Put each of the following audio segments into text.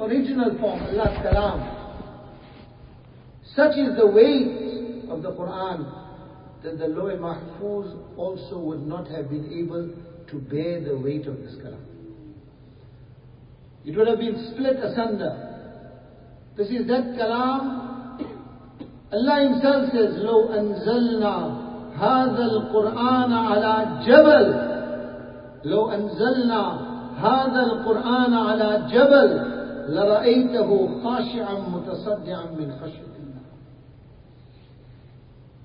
original form, Allah's Kalam. Such is the weight of the Quran that the Lawh Mahfuz also would not have been able to bear the weight of this Kalam. It would have been split asunder. This is that Kalam. Allah Himself says, "Lo Anzalna hadal Quran ala jabal. Lo Anzalna hadal Quran ala jabal. لرأيته خاشعا متصدعا من خشية الله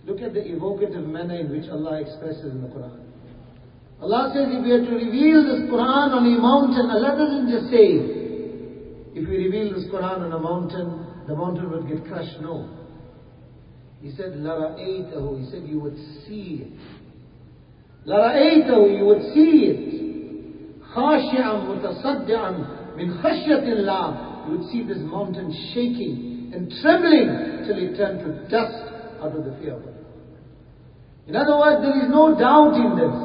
Look at the evocative manner in which Allah expresses in the Quran. Allah says if we are to reveal this Quran on a mountain, Allah doesn't just say, if we reveal this Quran on a mountain, the mountain would get crushed. No. He said, لَرَأَيْتَهُ He said, you would see it. لَرَأَيْتَهُ You would see it. خَاشِعًا مُتَصَدِّعًا مِنْ خَشْيَةِ اللَّهِ You would see this mountain shaking and trembling till it turned to dust out of the fear of Allah. In other words, there is no doubt in this.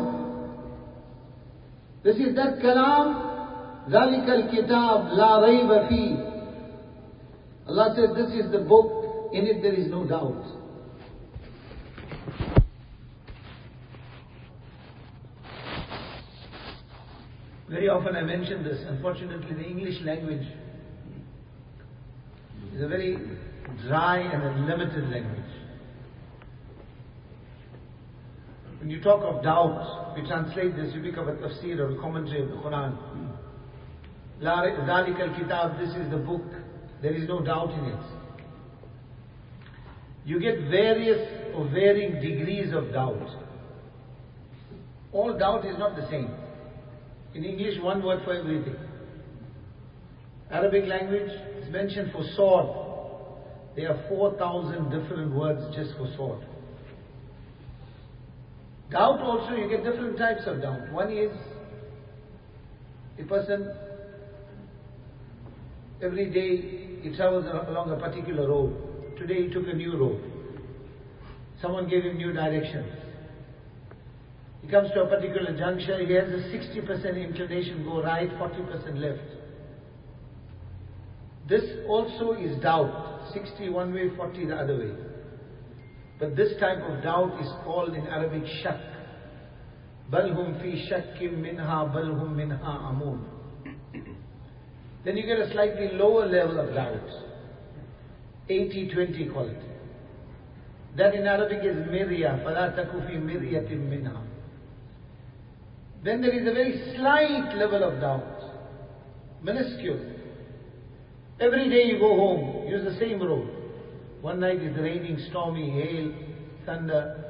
This is that kalam, ذَلِكَ الْكِتَابِ لَا رَيْبَ فِيهِ Allah says this is the book, in it there is no doubt. Very often I mention this. Unfortunately, the English language is a very dry and a limited language. When you talk of doubt, we translate this, you pick up a tafsir or a commentary of the Quran. Darik al Kitab, this is the book, there is no doubt in it. You get various or varying degrees of doubt. All doubt is not the same. In English, one word for everything. Arabic language is mentioned for sword. There are 4,000 different words just for sword. Doubt also, you get different types of doubt. One is a person, every day he travels along a particular road. Today he took a new road. Someone gave him new directions. He comes to a particular juncture, he has a 60% inclination go right, 40% left. This also is doubt. 60 one way, 40 the other way. But this type of doubt is called in Arabic shak. Balhum fi shakkim minha balhum minha amun. Then you get a slightly lower level of doubt. 80-20 call it. That in Arabic is mirya. فَلَا تَكُ فِي مِرْيَةٍ مِنْهَا then there is a very slight level of doubt, minuscule. Every day you go home, use the same road. One night it's raining, stormy, hail, thunder.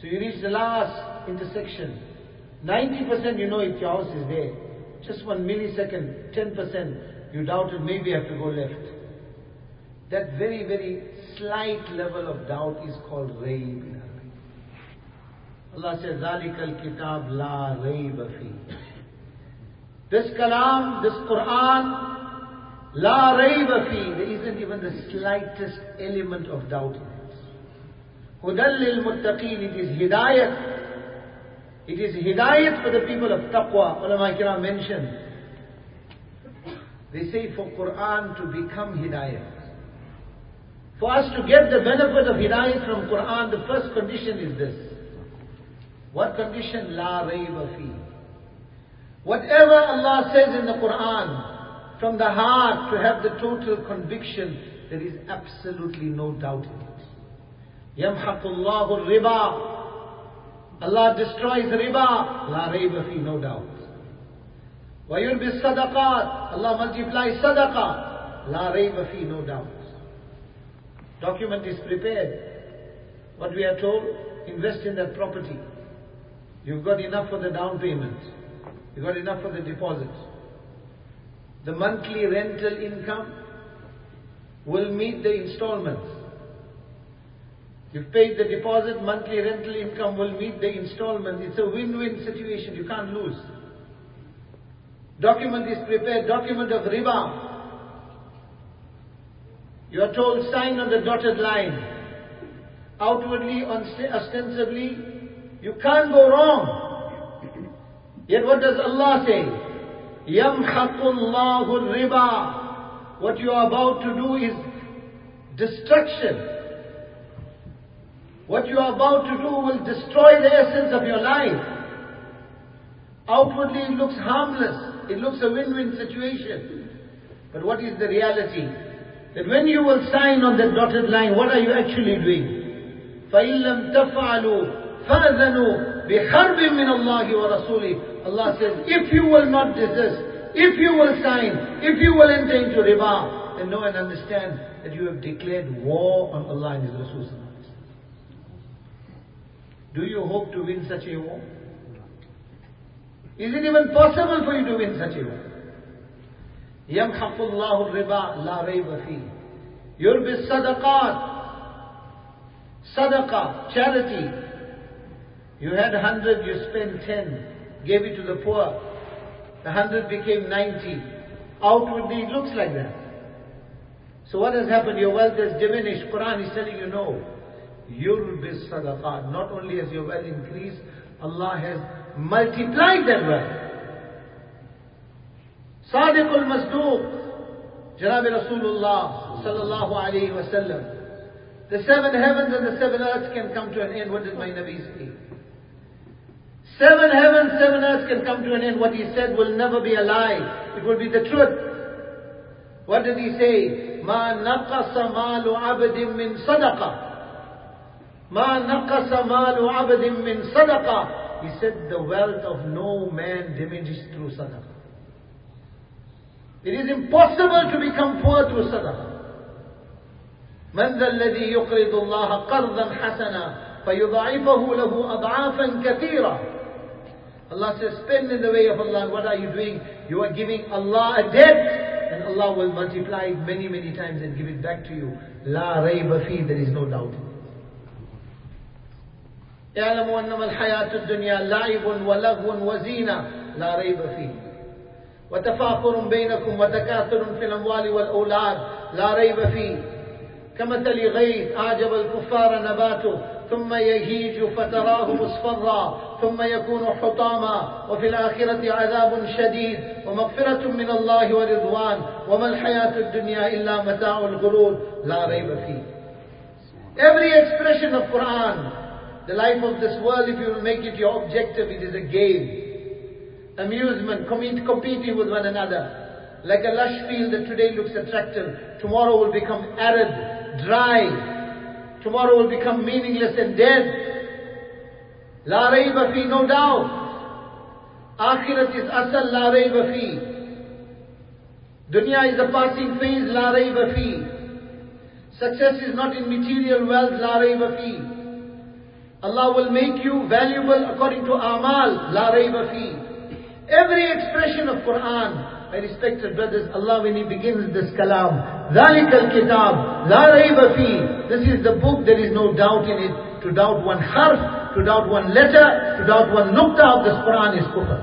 So you reach the last intersection. 90% you know if your house is there. Just one millisecond, 10% you doubted maybe I have to go left. That very, very slight level of doubt is called rayb Allah says, Zalikal kitab la Raybafi. This kalam, this Quran, la Raybafi. There isn't even the slightest element of doubt in it. Hudā lil muttaqeen. It is hidayat. It is hidayat for the people of taqwa. Ulama kiram mentioned. They say for Quran to become hidayat. For us to get the benefit of hidayat from Quran, the first condition is this. What condition? La rayba fi. Whatever Allah says in the Quran, from the heart to have the total conviction, there is absolutely no doubt in it. Yamhaqullahu riba. Allah destroys riba. La rayba fi, no doubt. Wayurbi sadaqat. Allah multiplies sadaqah. La rayba fi, no doubt. Document is prepared. What we are told, invest in that property. You've got enough for the down payment. You've got enough for the deposit. The monthly rental income will meet the installments. You've paid the deposit, monthly rental income will meet the installment. It's a win-win situation. You can't lose. Document is prepared, document of riba. You are told sign on the dotted line. Outwardly, ostensibly, you can't go wrong. Yet what does Allah say? يَمْحَقُ اللَّهُ الرِّبَى What you are about to do is destruction. What you are about to do will destroy the essence of your life. Outwardly it looks harmless. It looks a win-win situation. But what is the reality? That when you will sign on that dotted line, what are you actually doing? فَإِن لَمْ تَفْعَلُوا فَأْذَنُوا بِحَرْبٍ مِّنَ اللَّهِ وَرَسُولِهِ Allah says, if you will not desist, if you will sign, if you will enter into riba, then know and understand that you have declared war on Allah and His Rasul. Do you hope to win such a war? Is it even possible for you to win such a war? يمحق الله الربا لا ريب فيه يربي الصدقات Sadaqah, charity. You had a hundred, you spent ten, gave it to the poor. The hundred became ninety. Outwardly it looks like that. So what has happened? Your wealth has diminished. Quran is telling you no. Yurbis sadaqah. Not only has your wealth increased, Allah has multiplied that wealth. Sadiqul Masduq. Janab Rasulullah sallallahu alayhi wa. The seven heavens and the seven earths can come to an end. What did my Nabi say? Seven heavens, seven earths can come to an end. What he said will never be a lie. It will be the truth. What did he say? ما نقص مال عبد من صدقة ما نقص مال عبد من صدقة He said the wealth of no man diminishes through sadaqah. It is impossible to become poor through sadaqah. من ذا الذي يقرض الله قرضا حسنا فيضاعفه له أضعافا كثيرة Allah says, spend in the way of Allah. And what are you doing? You are giving Allah a debt. And Allah will multiply it many, many times and give it back to you. La rayba fi, there is no doubt. اعلموا أنما الحياة الدنيا لعب ولغو وزينة لا ريب فيه وتفاخر بينكم وتكاثر في الأموال والأولاد لا ريب فيه كمثل غيث أعجب الكفار نباته ثم يهيج فتراه مصفرا ثم يكون حطاما وفي الآخرة عذاب شديد ومغفرة من الله ورضوان وما الحياة الدنيا إلا متاع الغرور لا ريب فيه Every expression of Quran, the life of this world, if you make it your objective, it is a game. Amusement, competing with one another. Like a lush field that today looks attractive, tomorrow will become arid, dry. Tomorrow will become meaningless and dead. La rayba fi, no doubt. Akhirat is asal, la rayba fi. Dunya is a passing phase, la rayba fi. Success is not in material wealth, la rayba fi. Allah will make you valuable according to amal, la rayba fi. Every expression of Quran, my respected brothers, Allah when He begins this kalam, ذَلِكَ الْكِتَابِ لَا رَيْبَ فِيهِ This is the book, there is no doubt in it. To doubt one harf, to doubt one letter, to doubt one nukta of this Quran is kufr.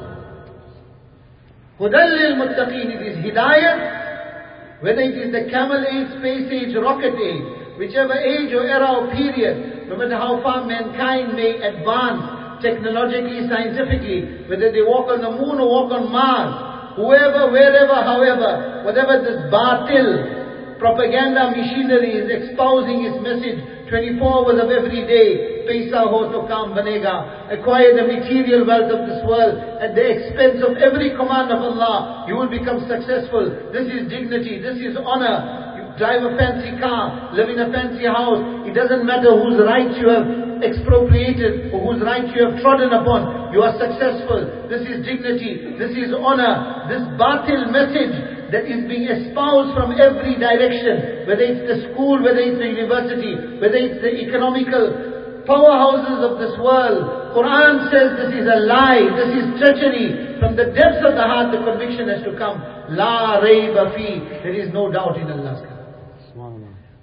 هُدَى لِلْمُتَّقِينَ It is hidayat, whether it is the camel age, space age, rocket age, whichever age or era or period, no matter how far mankind may advance, technologically, scientifically, whether they walk on the moon or walk on Mars, whoever, wherever, however, whatever this batil propaganda machinery is exposing its message 24 hours of every day, paisa ho to kam banega, acquire the material wealth of this world at the expense of every command of Allah, you will become successful. This is dignity, this is honor, drive a fancy car, live in a fancy house. It doesn't matter whose rights you have expropriated or whose rights you have trodden upon. You are successful. This is dignity. This is honor. This batil message that is being espoused from every direction, whether it's the school, whether it's the university, whether it's the economical powerhouses of this world. Quran says this is a lie, this is treachery. From the depths of the heart, the conviction has to come. La rayba fi. There is no doubt in Allah's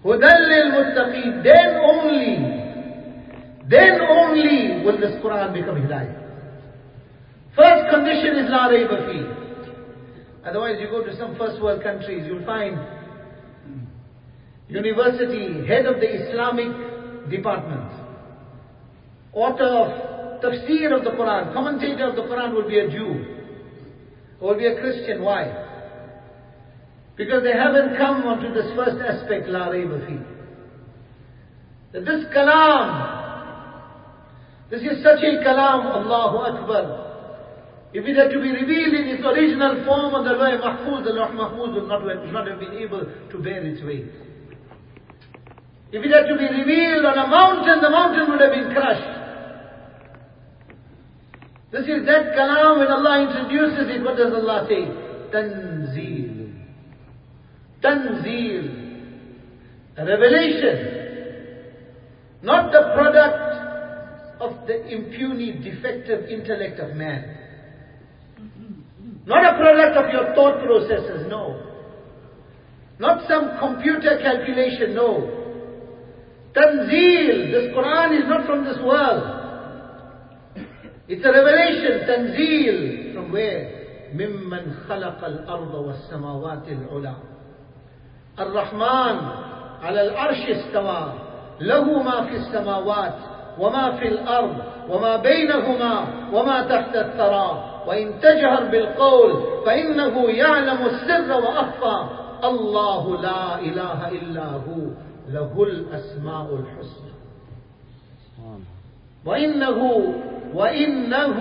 Hudallil muttaqeen. Then only, then only will this Quran become hidayah. First condition is la rayba fi. Otherwise you go to some first world countries, you'll find university, head of the Islamic department, author of tafsir of the Quran, commentator of the Quran will be a Jew. or be a Christian. Why? Because they haven't come onto this first aspect, la rayba fi. That this kalam, this is such a kalam, Allahu Akbar. If it had to be revealed in its original form on the Lawh Mahfuz, the Lawh Mahfuz would not, would not have been able to bear its weight. If it had to be revealed on a mountain, the mountain would have been crushed. This is that kalam when Allah introduces it, what does Allah say? Tanzeel. Tanzeel. A revelation. Not the product of the impuny, defective intellect of man. Not a product of your thought processes, no. Not some computer calculation, no. Tanzeel, this Quran is not from this world. It's a revelation, Tanzeel, from where? ممن خلق الأرض والسماوات العلى الرحمن على العرش استوى له ما في السماوات وما في الأرض وما بينهما وما تحت الثرى. وإن تجهر بالقول فإنه يعلم السر وأخفى. الله لا إله إلا هو له الأسماء الحسنى. وإنه وإنه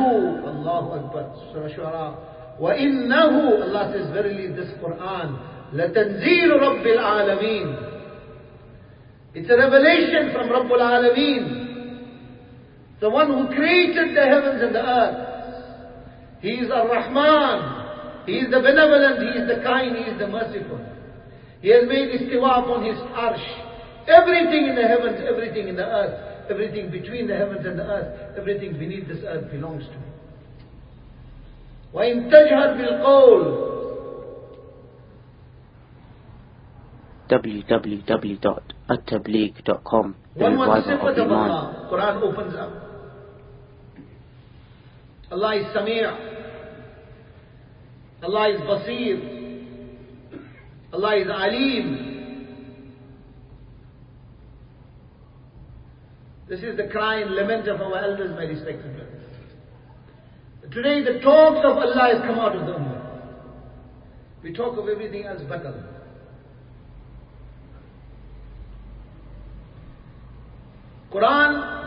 الله أكبر سورة الشعراء وإنه Allah says verily this Quran لتنزيل رب العالمين It's a revelation from Rabbul Alameen the one who created the heavens and the earth he is Ar-Rahman. He is the benevolent, He is the kind, He is the merciful. He has made istiwa upon His arsh. Everything in the heavens, everything in the earth, everything between the heavens and the earth, everything beneath this earth belongs to Him. وإن تجهر بالقول www.attablig.com One was the sifat of Allah. Quran opens up. Allah is Samir. Allah is Basir. Allah is Alim. This is the cry and lament of our elders, my respected brothers. Today the talks of Allah has come out of the Ummah. We talk of everything else but Allah. Quran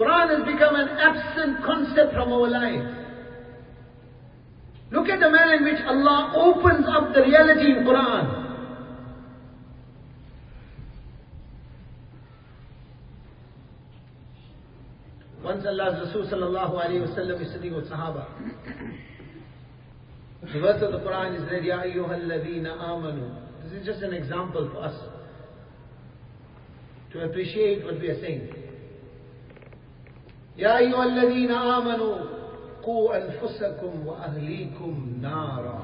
Quran has become an absent concept from our life. Look at the manner in which Allah opens up the reality in Quran. Once Allah's Rasul sallallahu alayhi wa is sitting with Sahaba. The verse of the Quran is read, Ya ayyuhalladhina amanu. This is just an example for us to appreciate what we are saying. يا أيها الذين آمنوا قوا أنفسكم وأهليكم نارا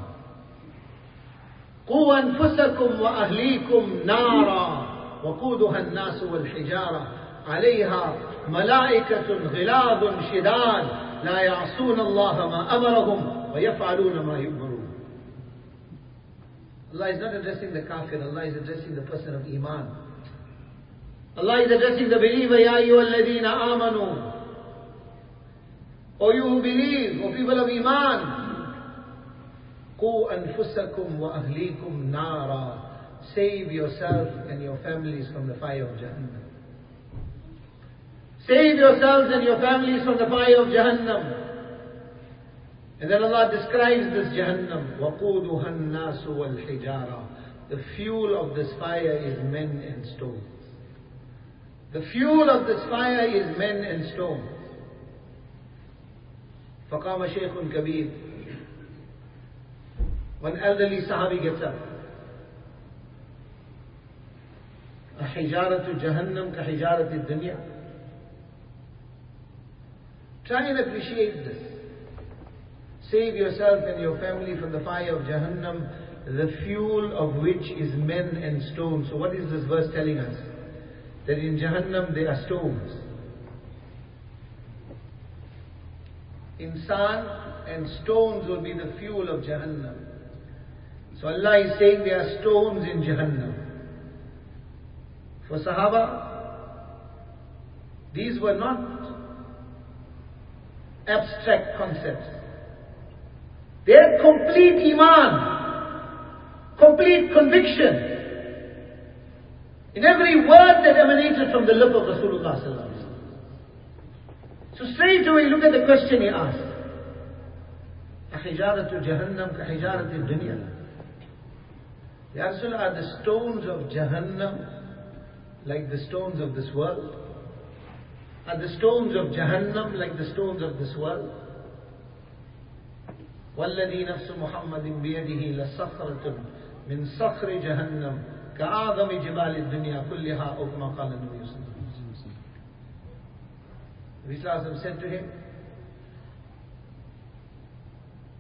قوا أنفسكم وأهليكم نارا وقودها الناس والحجارة عليها ملائكة غلاظ شداد لا يعصون الله ما أمرهم ويفعلون ما يؤمرون Allah is not addressing the kafir, Allah is addressing the person of Iman. Allah is addressing the believer, Ya ayyuhalladhina amanu. O you who believe, O people of Iman, قُوا أَنفُسَكُمْ وَأَهْلِيكُمْ نَارًا Save yourself and your families from the fire of Jahannam. Save yourselves and your families from the fire of Jahannam. And then Allah describes this Jahannam. وَقُودُهَا النَّاسُ وَالْحِجَارَةِ The fuel of this fire is men and stones. The fuel of this fire is men and stones. فقام شيخ كبير One elderly Sahabi gets up. أحجارة جهنم كحجارة الدنيا Try and appreciate this. Save yourself and your family from the fire of Jahannam, the fuel of which is men and stones. So what is this verse telling us? That in Jahannam there are stones. Insan and stones will be the fuel of Jahannam. So Allah is saying there are stones in Jahannam. For Sahaba, these were not abstract concepts. Had complete iman, complete conviction in every word that emanated from the lip of Rasulullah So straight away look at the question he asked. أحجارة جهنم كحجارة الدنيا Ya Rasulullah, are the stones of Jahannam like the stones of this world? Are the stones of Jahannam like the stones of this world? والذي نفس محمد بيده لصخرة من صخر جهنم كأعظم جبال الدنيا كلها أو كما قال النبي صلى الله عليه وسلم. Nabi said to him,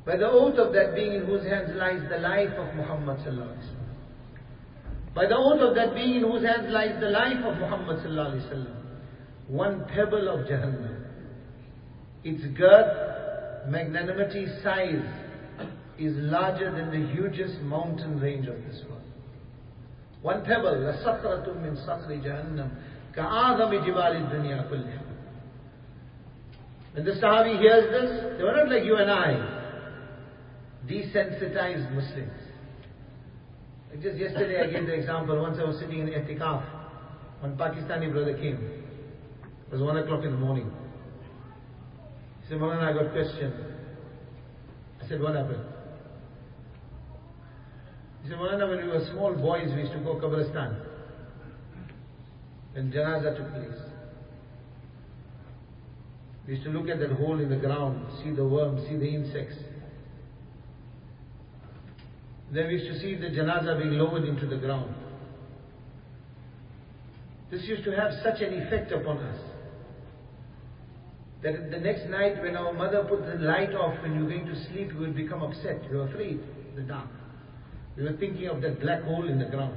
By the oath of that being in whose hands lies the life of Muhammad sallallahu alaihi wasallam. By the oath of that being in whose hands lies the life of Muhammad sallallahu alaihi wasallam. One pebble of Jahannam. Its girth, magnanimity, size is larger than the hugest mountain range of this world. One pebble, لَصَخْرَةٌ مِّن صَخْرِ جَهَنَّمْ كَآذَمِ جِبَالِ الدُّنْيَا كُلِّهَا When the Sahabi hears this, they were not like you and I, desensitized Muslims. Like just yesterday I gave the example, once I was sitting in Etikaf, one Pakistani brother came. It was one o'clock in the morning. He said, Maulana, I got a question. I said, what happened? He said, when we were small boys, we used to go Kabristan. When Janaza took place. We used to look at that hole in the ground, see the worms, see the insects. Then we used to see the janaza being lowered into the ground. This used to have such an effect upon us that the next night when our mother put the light off when you were going to sleep, we would become upset. Were afraid the dark. We were thinking of that black hole in the ground.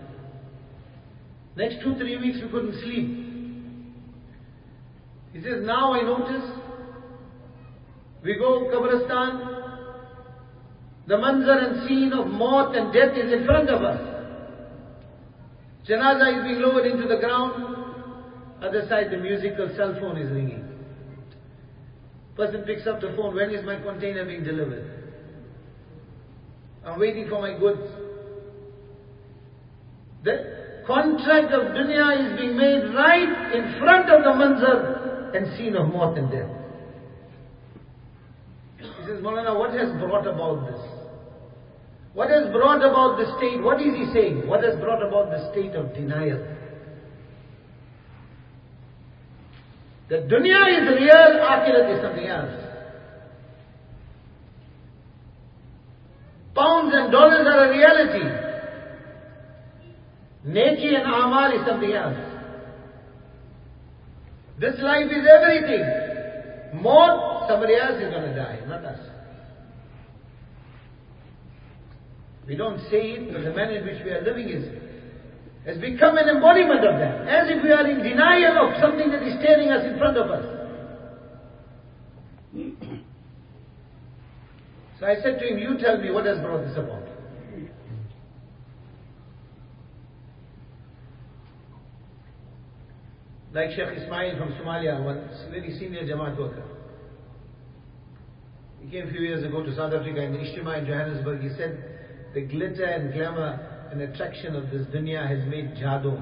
Next two, three weeks we couldn't sleep. He says, now I notice we go Kabristan, the manzar and scene of maut and death is in front of us. Janaza is being lowered into the ground. Other side, the musical cell phone is ringing. Person picks up the phone. When is my container being delivered? I'm waiting for my goods. The contract of dunya is being made right in front of the manzar and scene of maut and death. He says, Maulana, what has brought about this? What has brought about the state? What is he saying? What has brought about the state of denial? The dunya is real, akhirat is something else. Pounds and dollars are a reality. Neki and amal is something else. This life is everything. More, somebody else is going to die, not us. We don't say it, but the manner in which we are living is has become an embodiment of that. As if we are in denial of something that is staring us in front of us. So I said to him, You tell me what has brought this about. Like Sheikh Ismail from Somalia, one very senior Jamaat worker. He came a few years ago to South Africa in the Ijtima in Johannesburg. He said, the glitter and glamour and attraction of this dunya has made jadoo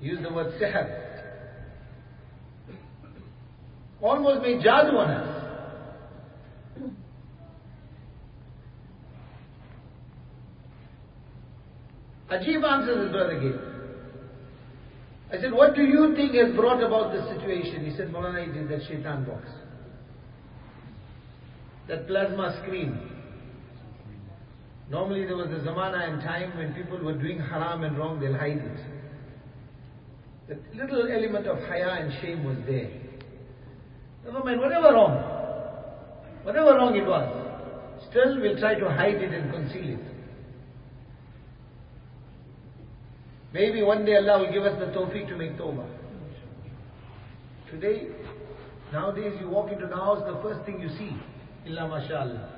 Use the word sihr. Almost made jadoo on us. Ajib answers his brother gave. I said, what do you think has brought about this situation? He said, Maulana, it is that shaitan box. That plasma screen Normally there was a zamana and time when people were doing haram and wrong, they'll hide it. That little element of haya and shame was there. Never mind, whatever wrong, whatever wrong it was, still we'll try to hide it and conceal it. Maybe one day Allah will give us the tawfiq to make tawbah. Today, nowadays you walk into the house, the first thing you see, illa mashallah.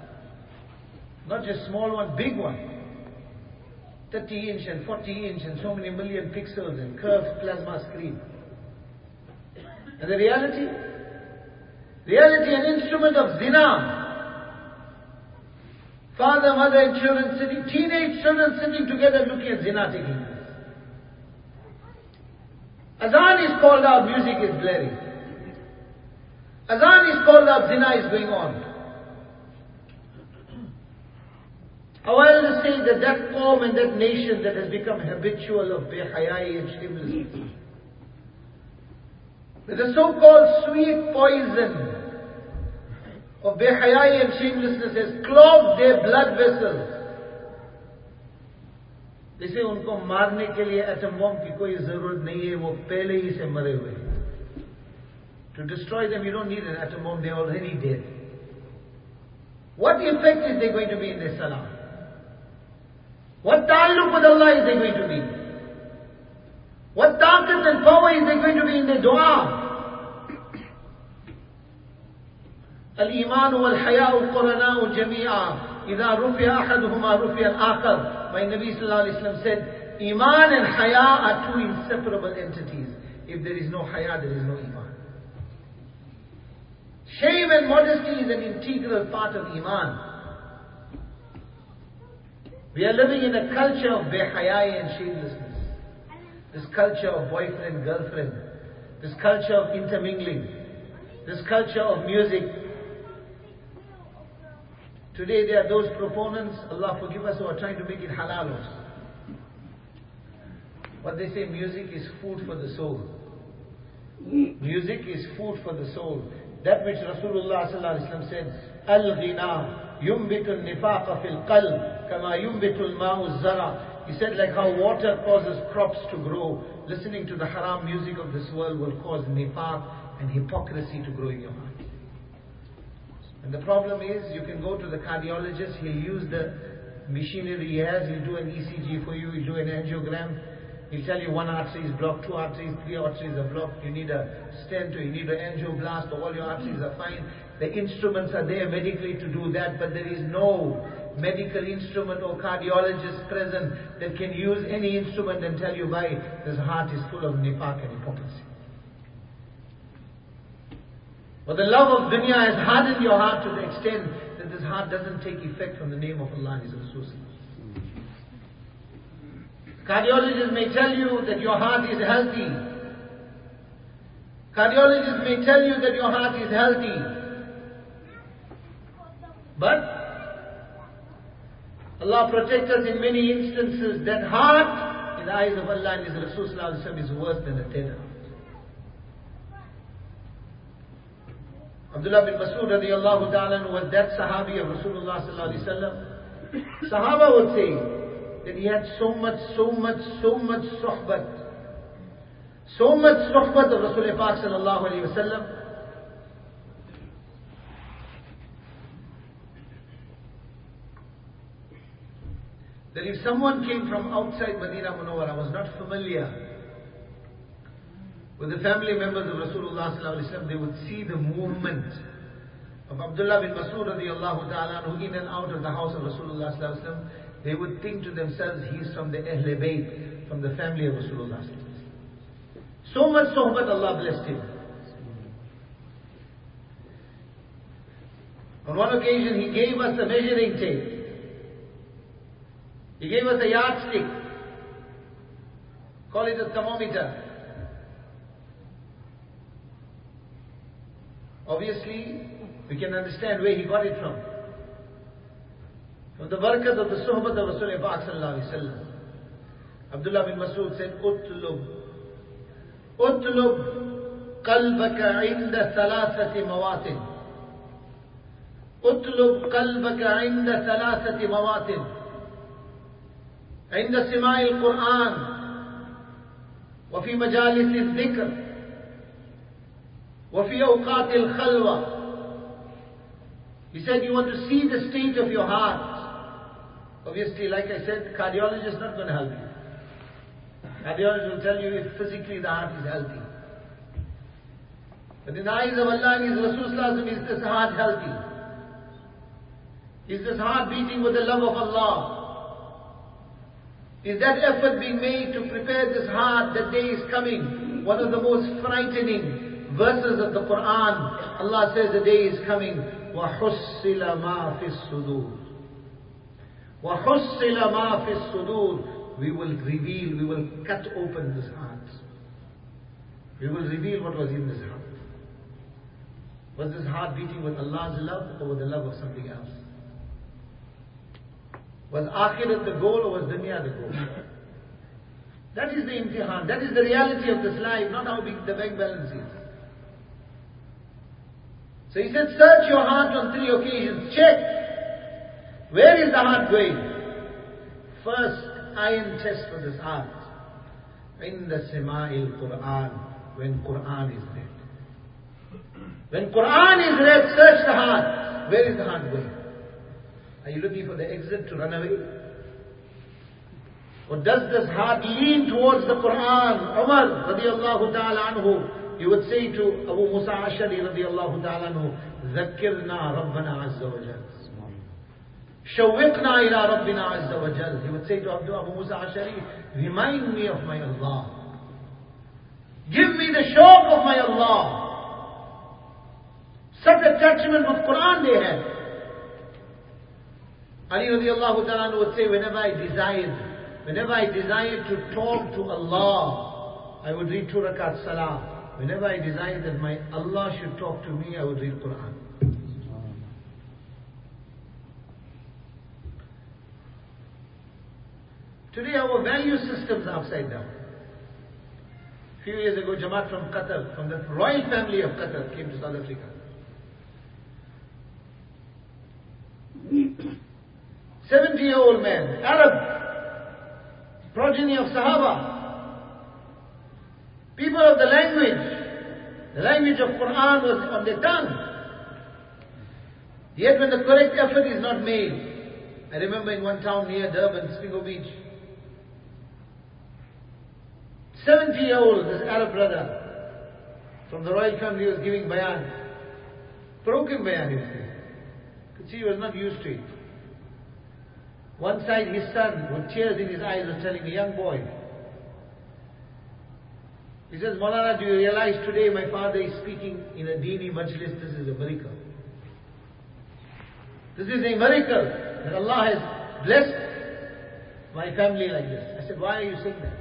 Not just small one, big one. 30 inch and 40 inch and so many million pixels and curved plasma screen. And the reality? Reality, an instrument of zina. Father, mother and children sitting, teenage children sitting together looking at zina taking. Azan is called out, music is blaring. Azan is called out, zina is going on. Our elders say that that form and that nation that has become habitual of behayai and shamelessness, with the so-called sweet poison of behayai and shamelessness has clogged their blood vessels. اسے ان کو مارنے کے لیے ایٹم بم کی کوئی ضرورت نہیں ہے، وہ پہلے ہی سے مرے ہوئے to destroy them you don't need an atom bomb they already dead what effect is they going to be in سلام وٹ تعلق with Allah is they going to be? What طاقت and power is they going to be in the dua? الإيمان والحياء قرناء جميعا إذا رفع أحدهما رفع الآخر My Nabi Wasallam said Iman and Haya are two inseparable entities. If there is no Haya, there is no Iman. Shame and modesty is an integral part of Iman. We are living in a culture of behayai and shamelessness. This culture of boyfriend, girlfriend. This culture of intermingling. This culture of music. Today there are those proponents, Allah forgive us, who are trying to make it halalos. But they say, music is food for the soul. Music is food for the soul. That which Rasulullah said, Al-ghina yumbitu nifaqa fil qalb kama yumbitu al-ma'u zara. He said like how water causes crops to grow, listening to the haram music of this world will cause nifaq and hypocrisy to grow in your heart. And the problem is, you can go to the cardiologist, he'll use the machinery he has, he'll do an ECG for you, he'll do an angiogram, he'll tell you one artery is blocked, two arteries, three arteries are blocked, you need a stent or you need an angioplasty or all your arteries are fine. The instruments are there medically to do that, but there is no medical instrument or cardiologist present that can use any instrument and tell you why this heart is full of nifaq and hypocrisy. But the love of dunya has hardened your heart to the extent that this heart doesn't take effect from the name of Allah and His Rasul. Cardiologists may tell you that your heart is healthy. Cardiologists may tell you that your heart is healthy. But Allah protects us in many instances. That heart, in the eyes of Allah and His Rasul is worse than a dead heart. Abdullah bin Masud radiallahu ta'ala was that Sahabi of Rasulullah sallallahu alayhi wasallam. Sahaba would say that he had so much, so much, so much sohbat. So much sohbat of Rasulullah sallallahu alayhi wasallam. That if someone came from outside Medina Munawwara, was not familiar with the family members of Rasulullah they would see the movement of Abdullah bin Masud radiallahu ta'ala who in and out of the house of Rasulullah they would think to themselves, he's from the Ahle Bayt, from the family of Rasulullah So much sohbat Allah blessed him. On one occasion he gave us a measuring tape. He gave us a yardstick. Call it a thermometer. Obviously, we can understand where he got it from. From the barakat of the suhbat of Rasulullah Pak sallallahu alayhi wasallam. Abdullah bin Masud said, Utlub, Utlub qalbaka inda thalathati mawatin. اطلب قلبك عند ثلاثة مواطن عند سماع القرآن وفي مجالس الذكر وفي أوقات الخلوة He said, you want to see the state of your heart. Obviously, like I said, cardiologist is not going to help you. Cardiologist will tell you if physically the heart is healthy. But in the eyes of Allah and His Rasul is this heart healthy? Is this heart beating with the love of Allah? Is that effort being made to prepare this heart that day is coming? One of the most frightening verses of the Quran, Allah says the day is coming, وَحُصِّلَ مَا فِي الصُّدُورِ وَحُصِّلَ مَا فِي الصُّدُورِ We will reveal, we will cut open this heart. We will reveal what was in this heart. Was this heart beating with Allah's love or with the love of something else? Was akhirat the goal or was dunya the goal? That is the imtihan. That is the reality of this life, not how big the bank balance is. So he said, search your heart on three occasions. Check. Where is the heart going? First, iron test for this heart. In the Sema'il Quran, when Quran is read. When Quran is read, search the heart. Where is the heart going? Are you looking for the exit to run away? Or does this heart lean towards the Quran? Umar radiallahu ta'ala anhu, he would say to Abu Musa Ashari radiallahu ta'ala anhu, ذكرنا ربنا عز وجل شوقنا إلى ربنا عز وجل He would say to Abu Musa Ashari, remind me of my Allah. Give me the shawq of my Allah. Such attachment with Quran they had. Ali radiallahu ta'ala would say, whenever I desired Whenever I desired to talk to Allah, I would read two rakat salah. Whenever I desired that my Allah should talk to me, I would read Quran. Today our value systems are upside down. A few years ago, Jamaat from Qatar, from the royal family of Qatar, came to South Africa. 70 year old man, Arab, progeny of Sahaba, people of the language. The language of Quran was on their tongue. Yet when the correct effort is not made, I remember in one town near Durban, Sligo Beach, 70 year old, this Arab brother from the royal family was giving bayan. Broken bayan, you see. Could see he was not used to it. One side, his son, with tears in his eyes, was telling a young boy, he says, Maulana, do you realize today my father is speaking in a dini majlis? This is a miracle. This is a miracle that Allah has blessed my family like this. I said, why are you saying that?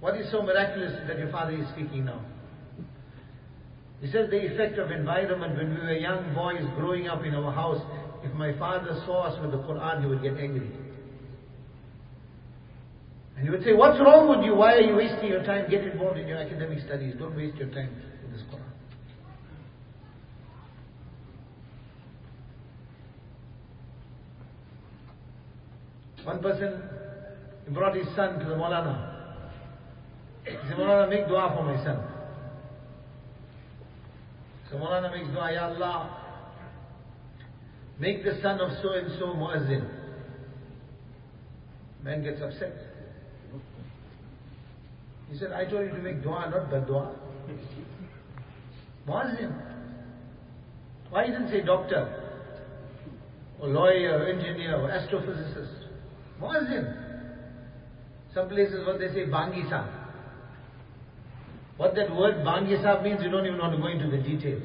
What is so miraculous that your father is speaking now? He says the effect of environment when we were young boys growing up in our house, if my father saw us with the Quran, he would get angry. And he would say, What's wrong with you? Why are you wasting your time? Get involved in your academic studies. Don't waste your time in this Quran. One person brought his son to the Maulana. He said, Maulana, make dua for my son. So Maulana makes dua, Ya Allah, Make the son of so and so muazzin. Man gets upset. He said, I told you to make dua, not bad dua. Muazzin. Why didn't say doctor? Or lawyer, or engineer, or astrophysicist? Muazzin. Some places what they say, bangisa. What that word bangisa means, you don't even want to go into the details.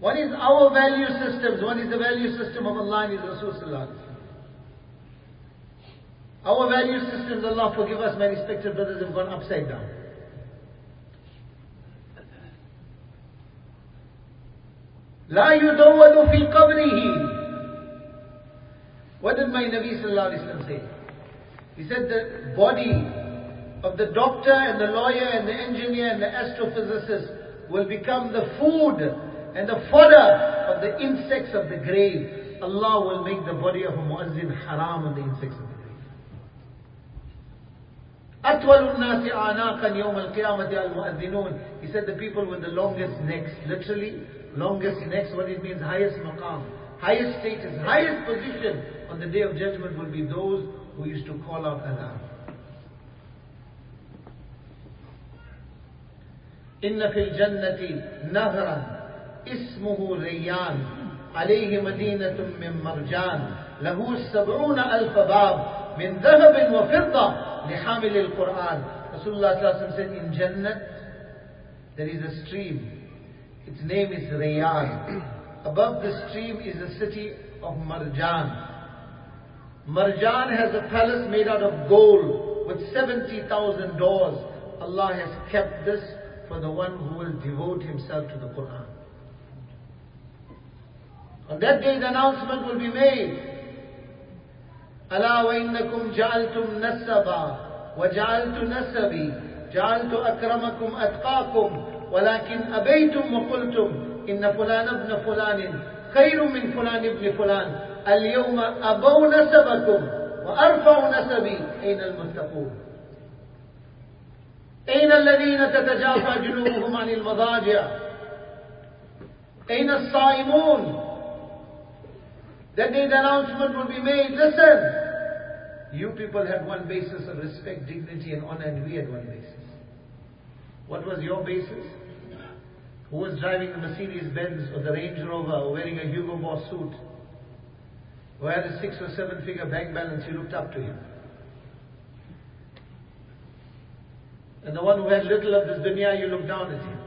What is our value systems? What is the value system of Allah and His Rasul Our value systems, Allah forgive us, my respected brothers, have gone upside down. لا يدون في قبره What did my Nabi Sallallahu Alaihi Wasallam say? He said the body of the doctor and the lawyer and the engineer and the astrophysicist will become the food and the fodder of the insects of the grave, Allah will make the body of a muazzin haram on the insects of the grave. أطول الناس أعناقا يوم القيامة المؤذنون He said the people with the longest necks, literally longest necks, what it means, highest maqam, highest status, highest position on the day of judgment will be those who used to call out Allah. إن في الجنة نهرا اسمه ريان عليه مدينة من مرجان له سبعون ألف باب من ذهب وفضة لحامل القرآن رسول الله صلى الله عليه وسلم said in Jannah there is a stream its name is Rayyan above the stream is the city of Marjan. Marjan has a palace made out of gold with 70,000 doors. Allah has kept this for the one who will devote himself to the Quran. On that day the announcement will be made. ألا وإنكم جعلتم نسبا وجعلت نسبي جعلت أكرمكم أتقاكم ولكن أبيتم وقلتم إن فلان ابن فلان خير من فلان ابن فلان. اليوم أبوا نسبكم وأرفعوا نسبي. أين المتقون؟ أين الذين تتجافى جنوبهم عن المضاجع؟ أين الصائمون؟ That day the announcement will be made, listen, you people had one basis of respect, dignity and honor and we had one basis. What was your basis? Who was driving the Mercedes Benz or the Range Rover or wearing a Hugo Boss suit? Who had a six or seven figure bank balance, you looked up to him. And the one who had little of this dunya, you looked down at him.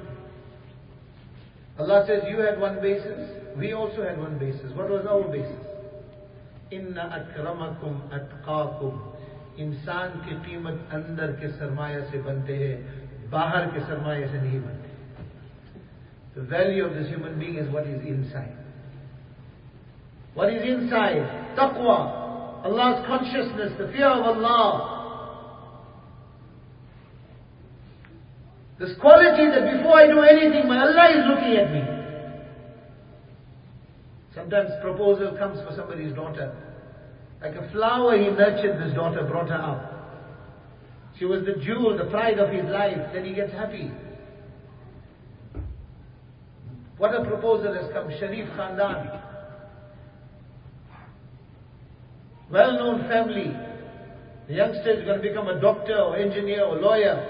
Allah says, you had one basis, we also had one basis. What was our basis? Inna akramakum atqakum. इंसान की कीमत अंदर के सरमाया से बनते हैं बाहर के सरमाया से नहीं बनते The value of this human being is what is inside. What is inside? Taqwa, Allah's consciousness, the fear of Allah, This quality that before I do anything, my Allah is looking at me. Sometimes proposal comes for somebody's daughter. Like a flower, he nurtured this daughter, brought her up. She was the jewel, the pride of his life. Then he gets happy. What a proposal has come, Sharif Khandan. Well-known family. The youngster is going to become a doctor or engineer or lawyer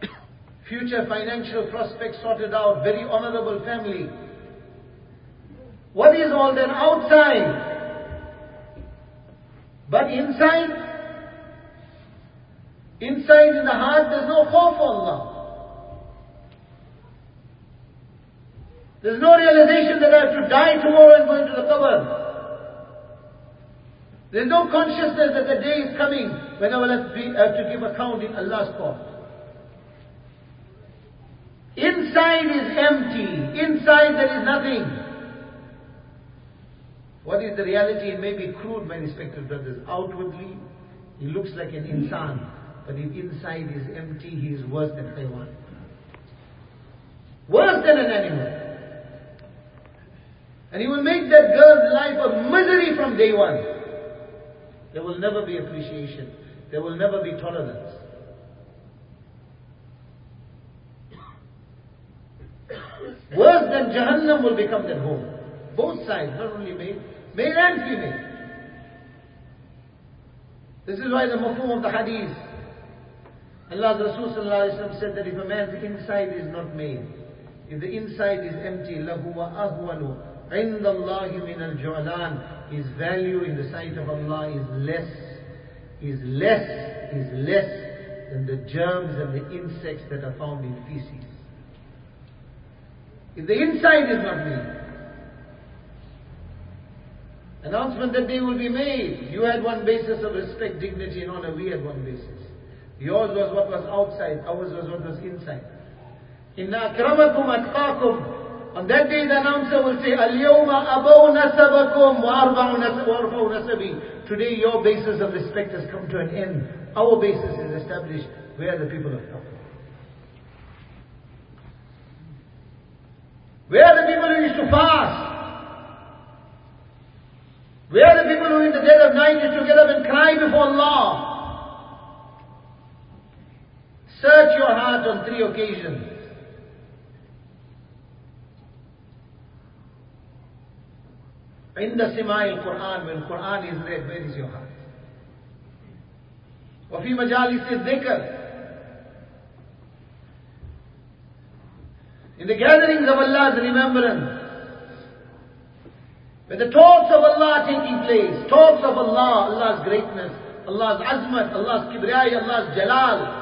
future financial prospects sorted out, very honorable family. What is all that outside? But inside, inside in the heart there's no hope for Allah. There's no realization that I have to die tomorrow and go into the qabr. There's no consciousness that the day is coming when I will have to, give account in Allah's court. Inside is empty. Inside there is nothing. What is the reality? It may be crude, my respected brothers. Outwardly, he looks like an insan. But if inside is empty, he is worse than haywan. Worse than an animal. And he will make that girl's life a misery from day one. There will never be appreciation. There will never be tolerance. Worse than Jahannam will become their home both sides, not only male, male and female. This is why the mafhum of the hadith, Allah's Rasul ﷺ said that if a man's inside is not male, if the inside is empty, لَهُوَ أَهْوَلُ عِنْدَ اللَّهِ مِنَ الْجُعْلَانِ His value in the sight of Allah is less, is less, is less than the germs and the insects that are found in feces. If the inside is not male, announcement that day will be made. You had one basis of respect, dignity, and honor. We had one basis. Yours was what was outside. Ours was what was inside. Inna akramakum atqakum. On that day the announcer will say, Al-yawma abaw nasabakum wa nasabi. Today your basis of respect has come to an end. Our basis is established. We are the people of taqwa. Where are the people who used to fast? Where are the people who in the dead of night used to get up and cry before Allah? Search your heart on three occasions. In the Simai Quran, when Quran is read, where is your heart? وفي مجالس الذكر in the gatherings of Allah's remembrance, where the talks of Allah are taking place, talks of Allah, Allah's greatness, Allah's azmat, Allah's kibriyai, Allah's jalal.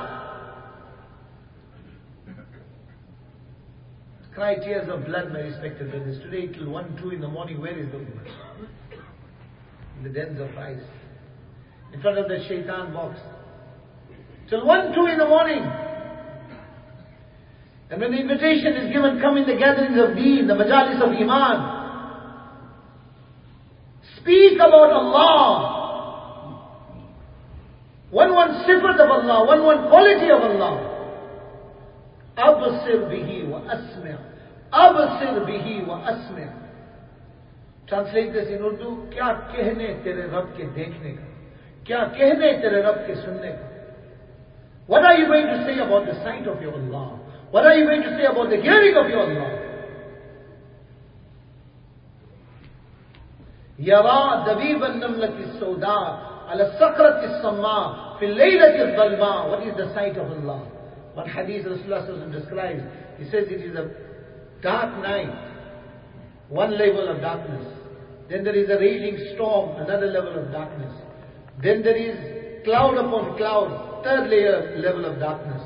cry tears of blood, my respected brothers. Today till 1, 2 in the morning, where is the ummah? In the dens of rice. In front of the shaitan box. Till 1, 2 in the morning. And when the invitation is given, come in the gatherings of deen, the majalis of iman. Speak about Allah. One one sifat of Allah, one one quality of Allah. Absir bihi wa asmi' Absir bihi wa asmi' Translate this in Urdu. क्या कहने तेरे रब के देखने का क्या कहने तेरे रब के सुनने का What are you going to say about the sight of your Allah? What are you going to say about the hearing of your Allah? يرى دبيب النملة السوداء على الصخرة الصماء في الليلة الظلماء What is the sight of Allah? One hadith Rasulullah describes. He says it is a dark night, one level of darkness. Then there is a raging storm, another level of darkness. Then there is cloud upon cloud, third layer level of darkness.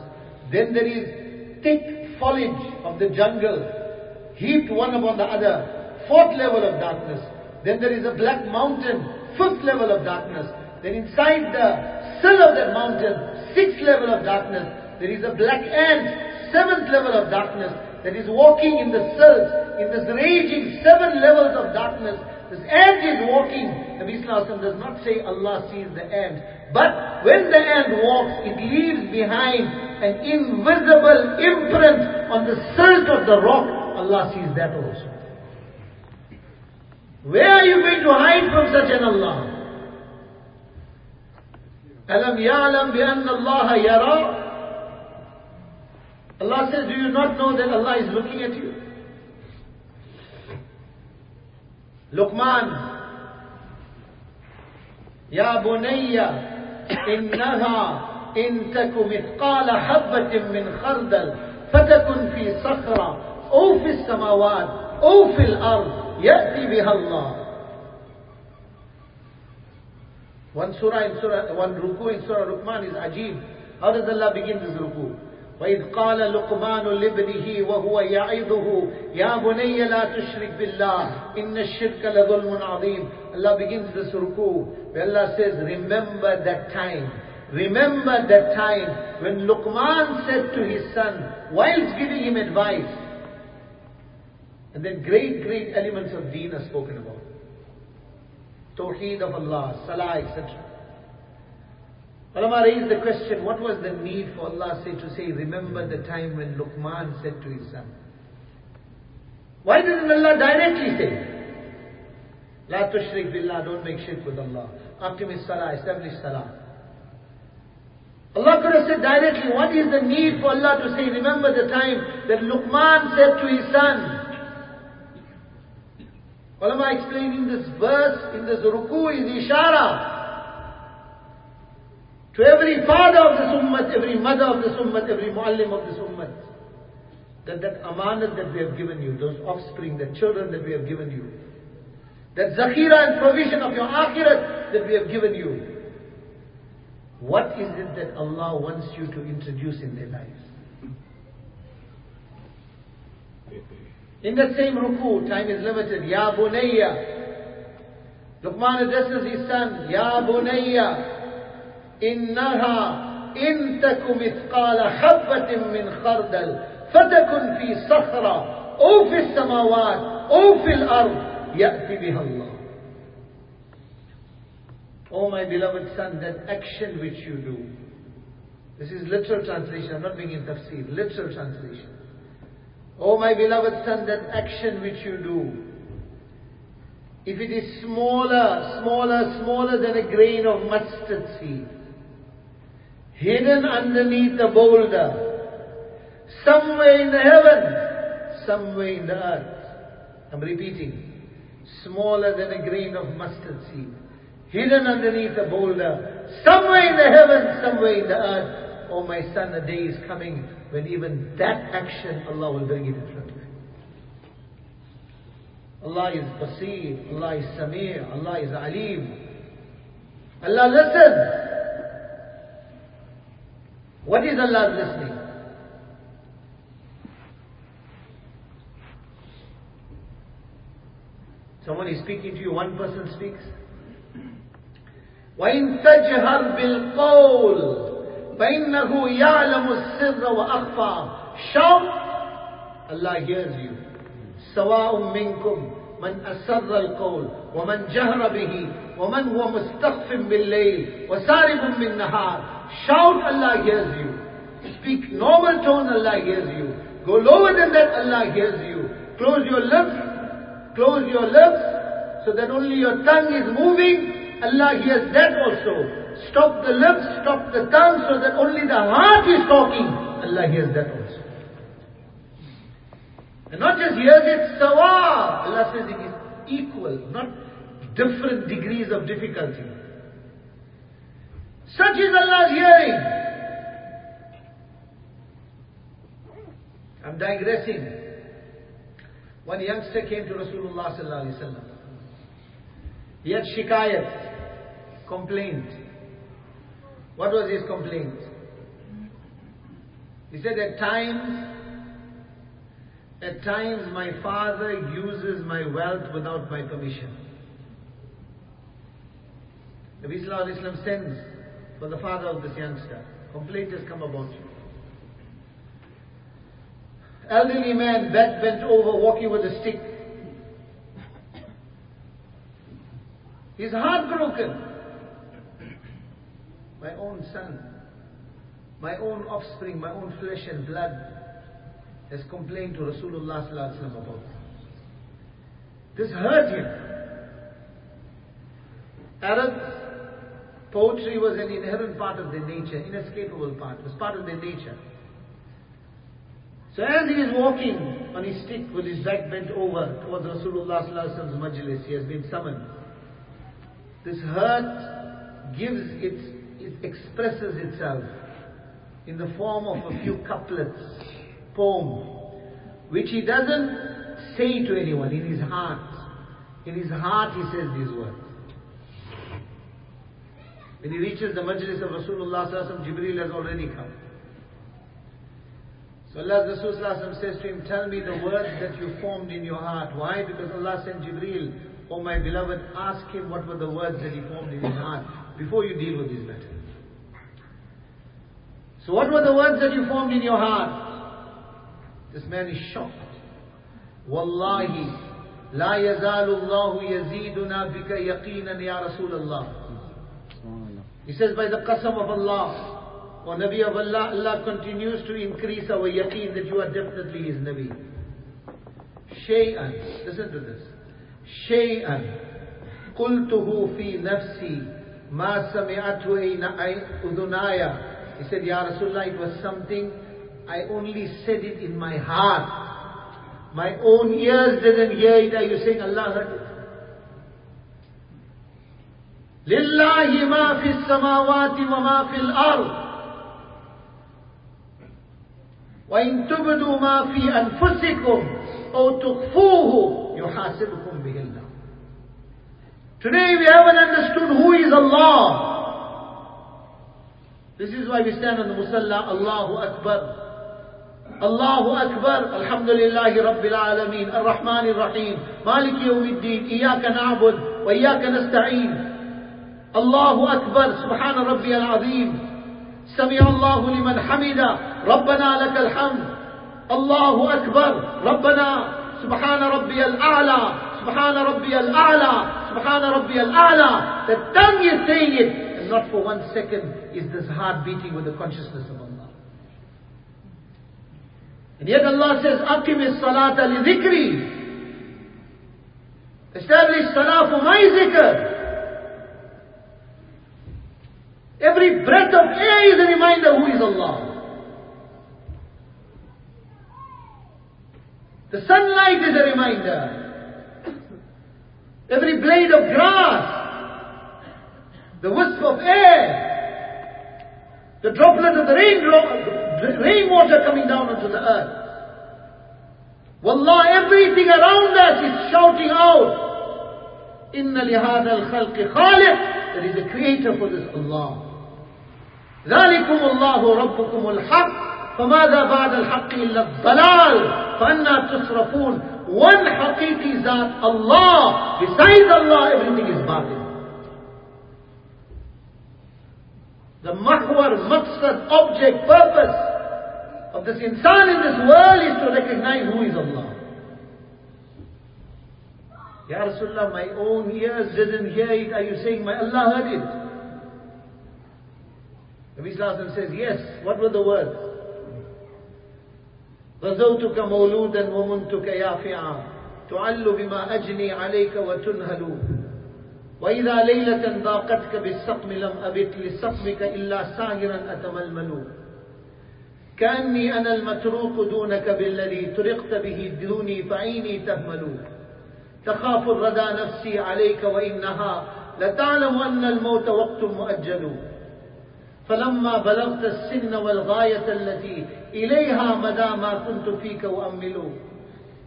Then there is thick foliage of the jungle, heaped one upon the other, fourth level of darkness. Then there is a black mountain, fifth level of darkness. Then inside the sill of that mountain, sixth level of darkness. There is a black ant, seventh level of darkness, that is walking in the cells, in this raging seven levels of darkness. This ant is walking. Nabi Sallallahu does not say Allah sees the ant. But when the ant walks, it leaves behind an invisible imprint on the silt of the rock. Allah sees that also. Where are you going to hide from such an Allah? ألم يعلم بأن الله يرى Allah says, do you not know that Allah is looking at you? Luqman, يا بني إنها إن تك مثقال حبة من خردل فتكن في صخرة أو في السماوات أو في الأرض يأتي بها الله One surah in surah, one ruku in surah Luqman is ajib. How does Allah begin this ruku? وإذ قال لقمان لابنه وهو يعظه يا بني لا تشرك بالله إن الشرك لظلم عظيم Allah begins this ruku where Allah says remember that time remember that time when Luqman said to his son whilst giving him advice and then great great elements of deen are spoken about Tawheed of Allah, Salah, etc. Ulama raised the question, what was the need for Allah say to say, remember the time when Luqman said to his son? Why didn't Allah directly say, La tushrik billah, don't make shirk with Allah. Aqim salah, establish salah. Allah could have said directly, what is the need for Allah to say, remember the time that Luqman said to his son, Ulama explaining in this verse in this ruku is ishara to every father of this ummah, every mother of this ummah, every muallim of this ummah, that that amanat that we have given you, those offspring, the children that we have given you, that zakhira and provision of your akhirat that we have given you, what is it that Allah wants you to introduce in their lives? In the same ruku, time is limited. Ya Bunayya. Luqman addresses his son, Ya Bunayya, innaha in taku mithqala habbatin min khardal, fatakun fi sakhra, o fi samawat, o fil ard, ya'ti biha Allah. Oh my beloved son, that action which you do. This is literal translation, I'm not being in tafsir, literal translation. Oh my beloved son, that action which you do. If it is smaller, smaller, smaller than a grain of mustard seed, hidden underneath a boulder, somewhere in the heaven, somewhere in the earth. I'm repeating, smaller than a grain of mustard seed, hidden underneath a boulder, somewhere in the heaven, somewhere in the earth. Oh my son, a day is coming when even that action Allah will bring it in front of. Allah is Basir, Allah is sameer, Allah is Alim. Allah listens. What is Allah listening? Someone is speaking to you, one person speaks. وَإِن تَجْهَرْ بِالْقَوْلِ فإنه يعلم السر وأخفى Shout, Allah hears you. سواء منكم من أسر القول ومن جهر به ومن هو مستخف بالليل وسارب بالنهار Shout, Allah hears you. Speak normal tone, Allah hears you. Go lower than that, Allah hears you. Close your lips, close your lips, so that only your tongue is moving. Allah hears that also. Stop the lips, stop the tongue, so that only the heart is talking. Allah hears that also. And not just hears it, sawa. Allah says it is equal, not different degrees of difficulty. Such is Allah's hearing. I'm digressing. One youngster came to Rasulullah sallallahu alaihi wasallam. He had shikayat, complaint. What was his complaint? He said, at times, at times my father uses my wealth without my permission. Nabi Sallallahu Wasallam sends for the father of this youngster. Complaint has come about you. Elderly man, back bent over, walking with a stick. He's heartbroken. My own son, my own offspring, my own flesh and blood has complained to Rasulullah about this. This hurt him. Arabs, poetry was an inherent part of their nature, inescapable part, it was part of their nature. So as he is walking on his stick with his back bent over towards Rasulullah's majlis, he has been summoned. This hurt gives its, it expresses itself in the form of a few couplets, poem, which he doesn't say to anyone in his heart. In his heart he says these words. When he reaches the majlis of Rasulullah Jibreel has already come. So Allah's Rasul says to him, Tell me the words that you formed in your heart. Why? Because Allah sent Jibreel, Oh my beloved, ask him what were the words that he formed in his heart before you deal with this matter. So what were the words that you formed in your heart? This man is shocked. Wallahi, لا يزال الله يزيدنا بك يقينا يا رسول الله. He says by the qasam of Allah, O Nabi of Allah, Allah continues to increase our yaqeen that you are definitely His Nabi. Shay'an, listen to this. Shay'an, قلته في نفسي ما سمعته أذناي He said, Ya Rasulullah, it was something, I only said it in my heart. My own ears didn't hear it. Are you saying Allah heard it? لله ما في السماوات وما في الأرض وإن تبدوا ما في أنفسكم أو تخفوه يحاسبكم به الله Today we haven't understood who is Allah. This is why we stand on the Musalla, Allahu Akbar. Allahu Akbar, Alhamdulillahi Rabbil Alameen, Ar-Rahman Ar-Rahim, Malik Yawmiddin, Iyaka na'bud, wa Iyaka nasta'een. Allahu Akbar, Subhana Rabbi Al-Azim. سمع الله لمن حمد ربنا لك الحمد الله أكبر ربنا سبحان ربي الأعلى سبحان ربي الأعلى سبحان ربي الأعلى The tongue is saying it and not for one second is this heart beating with the consciousness of Allah. And yet Allah says, أقم الصلاة لذكري Establish salah for my zikr. Every breath of air is a reminder who is Allah. The sunlight is a reminder. Every blade of grass, the wisp of air, the droplet of the rain, rainwater coming down onto the earth. Wallah, everything around us is shouting out, إن لهذا الخلق خالق There is a creator for this Allah. ذلكم الله ربكم الحق فماذا بعد الحق إلا الضلال فأنا تصرفون one haqiqi zat, Allah. Besides Allah, everything is batil. The mahwar, maqsad, object, purpose of this insan in this world is to recognize who is Allah. Ya Rasulullah, my own ears didn't hear it. Are you saying my Allah heard it? Nabi Sallallahu says, yes. What were the words? غزوتك مولودا ومنتك يافعا تعل بما أجني عليك وتنهل وإذا ليلة ضاقتك بالسقم لم أبت لسقمك إلا ساهرا أتململ كأني أنا المتروك دونك بالذي ترقت به دوني فعيني تهمل تخاف الردى نفسي عليك وإنها لتعلم أن الموت وقت مؤجل. فلما بلغت السن والغاية التي إليها مدى ما كنت فيك أؤمل.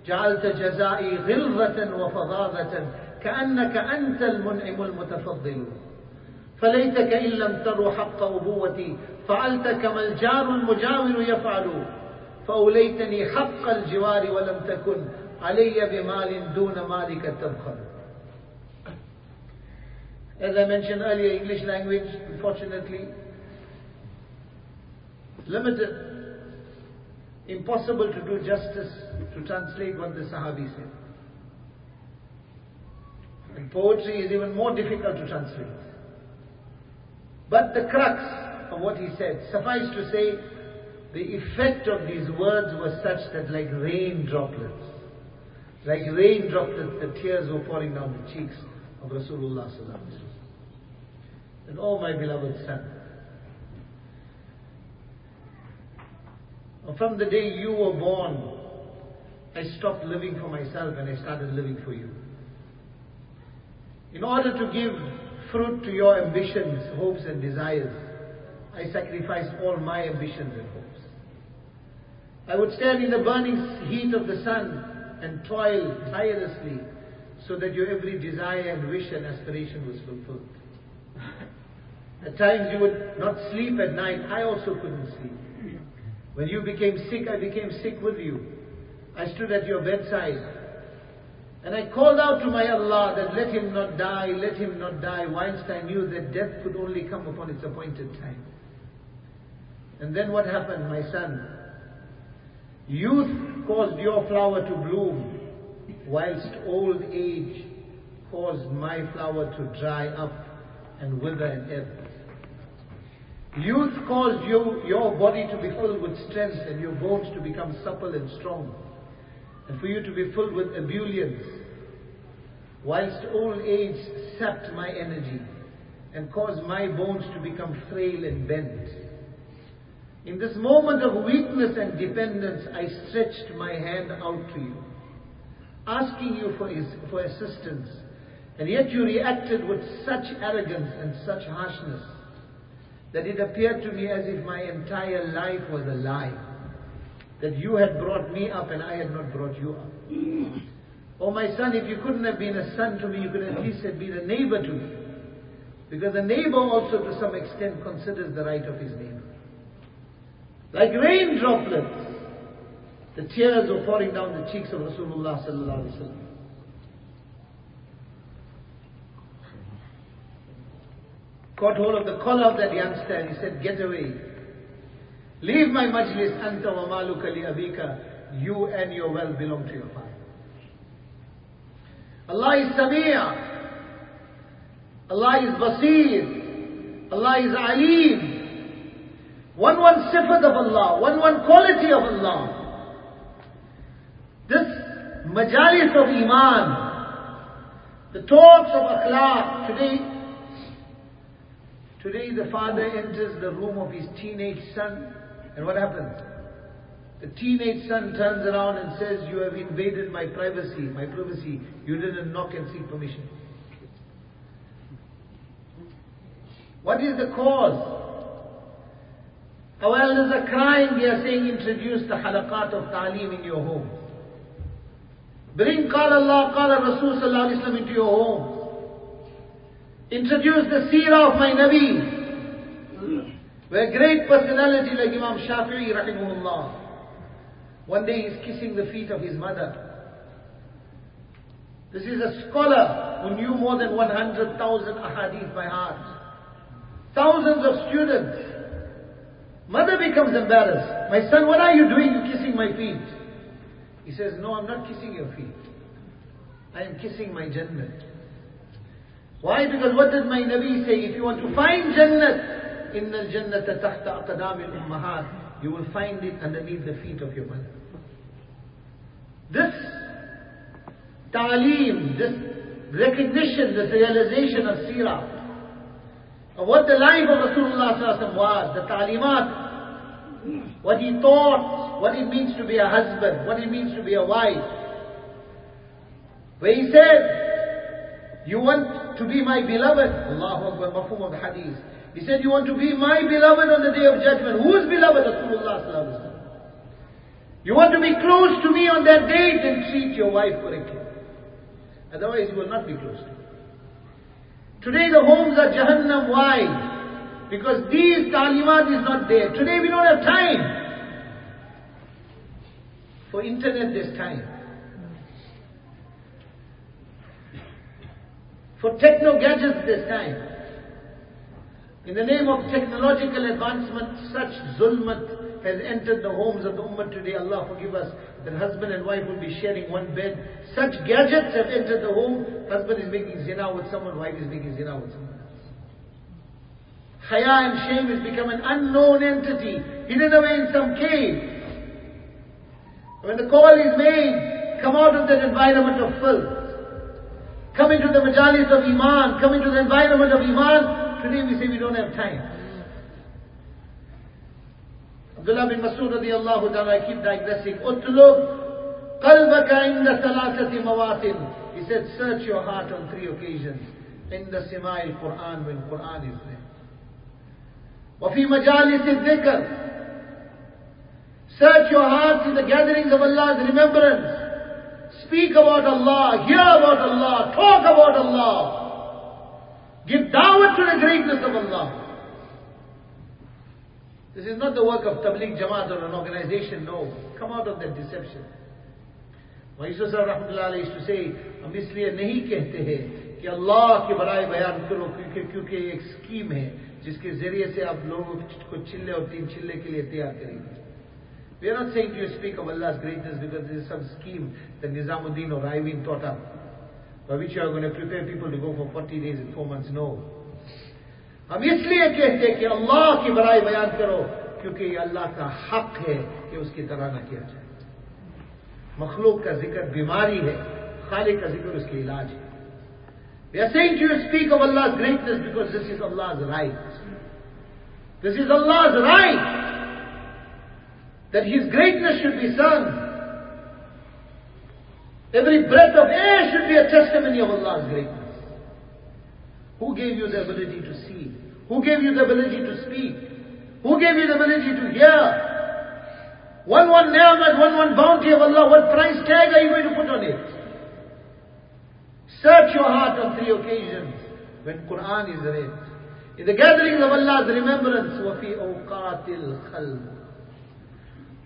جعلت جزائي غلظة وفظاظة. كأنك أنت المنعم المتفضل فليتك إن لم تر حق أبوتي فعلت كما الجار المجاور يفعل فأوليتني حق الجوار ولم تكن علي بمال دون مالك تبخل As I mentioned earlier, English language, unfortunately, limited. Impossible to do justice to translate what the Sahabi said. And poetry is even more difficult to translate. But the crux of what he said, suffice to say, the effect of these words was such that like rain droplets, like rain droplets, the tears were pouring down the cheeks of Rasulullah And oh my beloved son, from the day you were born, I stopped living for myself and I started living for you. In order to give fruit to your ambitions, hopes and desires, I sacrificed all my ambitions and hopes. I would stand in the burning heat of the sun and toil tirelessly so that your every desire and wish and aspiration was fulfilled. At times you would not sleep at night. I also couldn't sleep. When you became sick, I became sick with you. I stood at your bedside. And I called out to my Allah that let him not die, let him not die, whilst I knew that death could only come upon its appointed time. And then what happened, my son? Youth caused your flower to bloom, whilst old age caused my flower to dry up and wither and ebb. Youth caused you, your body to be filled with strength and your bones to become supple and strong. And for you to be filled with ebullience. Whilst old age sapped my energy and caused my bones to become frail and bent. In this moment of weakness and dependence, I stretched my hand out to you, asking you for, his, for assistance. And yet you reacted with such arrogance and such harshness that it appeared to me as if my entire life was a lie. That you had brought me up and I had not brought you up. oh my son, if you couldn't have been a son to me, you could at least have been a neighbor to me. Because the neighbor also to some extent considers the right of his neighbor. Like rain droplets, the tears were pouring down the cheeks of Rasulullah sallallahu alaihi wasallam. caught hold of the collar of that youngster and he said, Get away. Leave my majlis, anta wa maluka li abika. You and your wealth belong to your father. Allah is Samia. Allah is Basir. Allah is Alim. One one sifat of Allah, one one quality of Allah. This majalis of Iman, the talks of akhlaq, today Today the father enters the room of his teenage son, and what happens? The teenage son turns around and says, You have invaded my privacy, my privacy. You didn't knock and seek permission. What is the cause? Our elders are crying, they are saying, introduce the halaqat of ta'aleem in your home. Bring Qala Allah, Qala Rasul Sallallahu Alaihi Wasallam into your home. Introduce the seerah of my Nabi. Where great personality like Imam Shafi'i rahimahullah. One day he's kissing the feet of his mother. This is a scholar who knew more than 100,000 ahadith by heart. Thousands of students. Mother becomes embarrassed. My son, what are you doing? You're kissing my feet. He says, No, I'm not kissing your feet. I am kissing my Jannah. Why? Because what did my Nabi say? If you want to find Jannah, the Jannah tahta aqdam al-ummahat, you will find it underneath the feet of your mother. This ta'aleem, this recognition, this realization of seerah, of what the life of Rasulullah was, the ta'limat, what he taught, what it means to be a husband, what it means to be a wife. Where he said, you want to be my beloved, Allahu Akbar, mafhum of hadith. He said, you want to be my beloved on the day of judgment. Who is beloved? Rasulullah You want to be close to me on that day, then treat your wife correctly. Otherwise you will not be close to me. Today the homes are Jahannam. Why? Because these talimat is not there. Today we don't have time. For internet there's time. For techno gadgets there's time. In the name of technological advancement, such zulmat has entered the homes of the ummah today. Allah forgive us that husband and wife will be sharing one bed. Such gadgets have entered the home. Husband is making zina with someone, wife is making zina with someone else. Haya and shame has become an unknown entity, hidden away in some cave. When the call is made, come out of that environment of filth. Come into the majalis of Iman, come into the environment of Iman. Today we say we don't have time. Abdullah bin Masud radiallahu ta'ala, I keep digressing. Utlub qalbaka inda salasati mawatin. He said, search your heart on three occasions. In the Sima'il Quran, when Quran is there. وفي مجالس الذكر Search your hearts in the gatherings of Allah's remembrance. Speak about Allah, hear about Allah, talk about Allah. Give dawah to the greatness of Allah. This is not the work of Tabligh Jamaat or an organization, no. Come out of that deception. Mahiswa Sahib Rahmatullah Alayhi used to say, ہم اس لیے نہیں کہتے ہیں کہ اللہ کے برائے بیان کرو کیونکہ کہ ایک سکیم ہے جس کے ذریعے سے آپ لوگوں کو چلے اور تین چلے کے لیے تیار کریں گے سب اسکیم دا نظام الدین اور by which you are going to prepare people to go for 40 days and 4 months. No. ہم اس لیے کہتے ہیں کہ اللہ کی برائی بیان کرو کیونکہ یہ اللہ کا حق ہے کہ اس کی طرح نہ کیا جائے مخلوق کا ذکر بیماری ہے خالق کا ذکر اس کے علاج ہے we are seeing to speak of Allah greatness because this is Allah right this is Allah right that his greatness should be seen Every breath of air should be a testimony of Allah's greatness. Who gave you the ability to see? Who gave you the ability to speak? Who gave you the ability to hear? One one ni'mat, one one bounty of Allah, what price tag are you going to put on it? Search your heart on three occasions when Quran is read. In the gatherings of Allah's remembrance, وَفِي أَوْقَاتِ الْخَلْوَ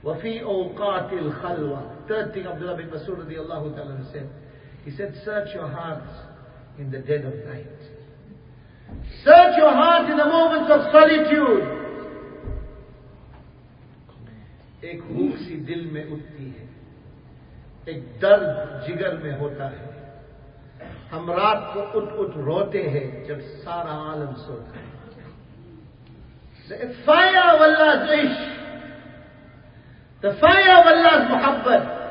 وفی اوقات الخلوہ third thing عبداللہ بن مسور رضی اللہ تعالیٰ نے said he said search your hearts in the dead of night. Search your heart in the moments of solitude. ایک بھوک سی دل میں اٹھتی ہے ایک درد جگر میں ہوتا ہے ہم رات کو اٹھ اٹھ روتے ہیں جب سارا عالم سوتا ہے فائر واللہ جو Of Allah's muhabbat,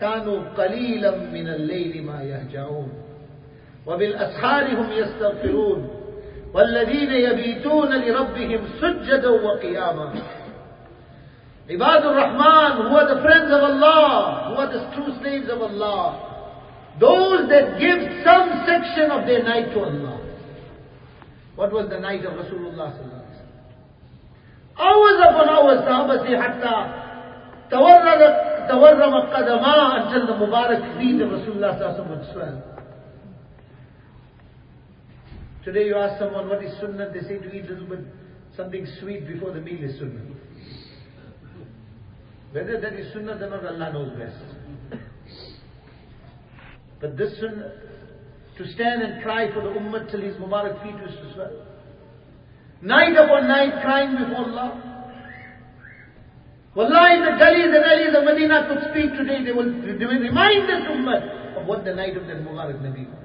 كانوا قليلا من الليل ما يهجعون وبالأسحار هم يستغفرون والذين يبيتون لربهم سجدا وقياما عباد الرحمن who are the friends of Allah, who are the true slaves of Allah, those that give some section of their night to Allah. What was the night of Rasulullah sallallahu alaihi wasallam? Hours upon hours, Sahaba say, hatta tawarrama qadama until the Mubarak feet of Rasulullah wasallam would swell. Today you ask someone what is sunnah, they say to eat a little bit something sweet before the meal is sunnah. Whether that is sunnah or not, Allah knows best. But this sunnah, to stand and cry for the ummah till his Mubarak feet used to swell. Night upon night crying before Allah. Wallahi, the gullies and alleys of Medina could speak today, they will, they will remind this ummah of what the night of that Mubarak Nabi was.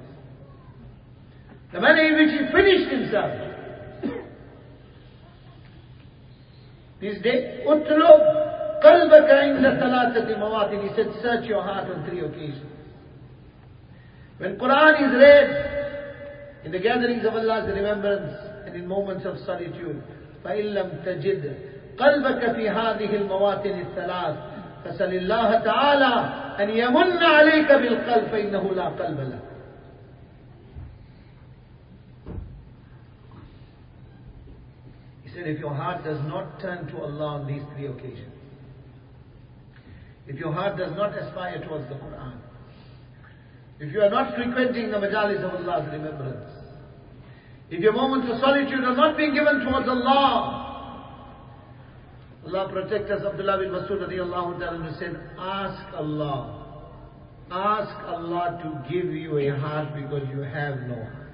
The manner in which he finished himself. This day, utlub qalbaka inda salatati mawatin. He said, search your heart on three occasions. When Quran is read, in the gatherings of Allah's remembrance, and in moments of solitude, فَإِن لَمْ تَجِدْ قلبك في هذه المواطن الثلاث فسل الله تعالى أن يمن عليك بالقلب فإنه لا قلب له He said, if your heart does not turn to Allah on these three occasions, if your heart does not aspire towards the Quran, if you are not frequenting the majalis of Allah's remembrance, if your moments of solitude are not being given towards Allah, Allah protect us. Abdullah bin Masud radiallahu ta'ala said, ask Allah, ask Allah to give you a heart because you have no heart.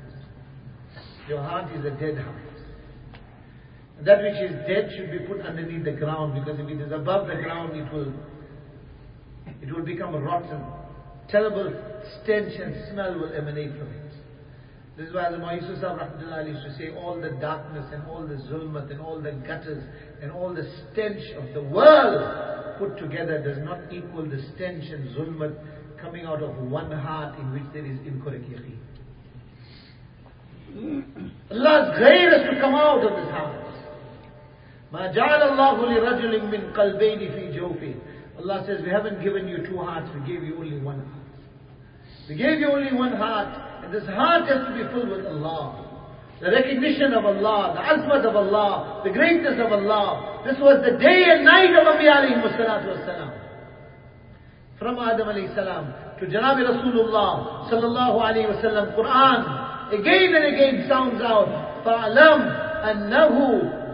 Your heart is a dead heart. That which is dead should be put underneath the ground because if it is above the ground, it will, it will become rotten. Terrible stench and smell will emanate from it. This is why the Yusuf Rahmatullah used to say all the darkness and all the zulmat and all the gutters and all the stench of the world put together does not equal the stench and zulmat coming out of one heart in which there is incorrect yaqeen. Allah's grace is to come out of this heart. ما جعل الله لرجل من قلبين في جوفه Allah says, we haven't given you two hearts, we gave you only one heart. We gave you only one heart, and this heart has to be filled with Allah. The recognition of Allah, the azmat of Allah, the greatness of Allah. This was the day and night of Anbiya alayhi wassalam. From Adam alayhi salam to Janabi Rasulullah sallallahu alayhi wasallam, Quran again and again sounds out, فَعْلَمْ أَنَّهُ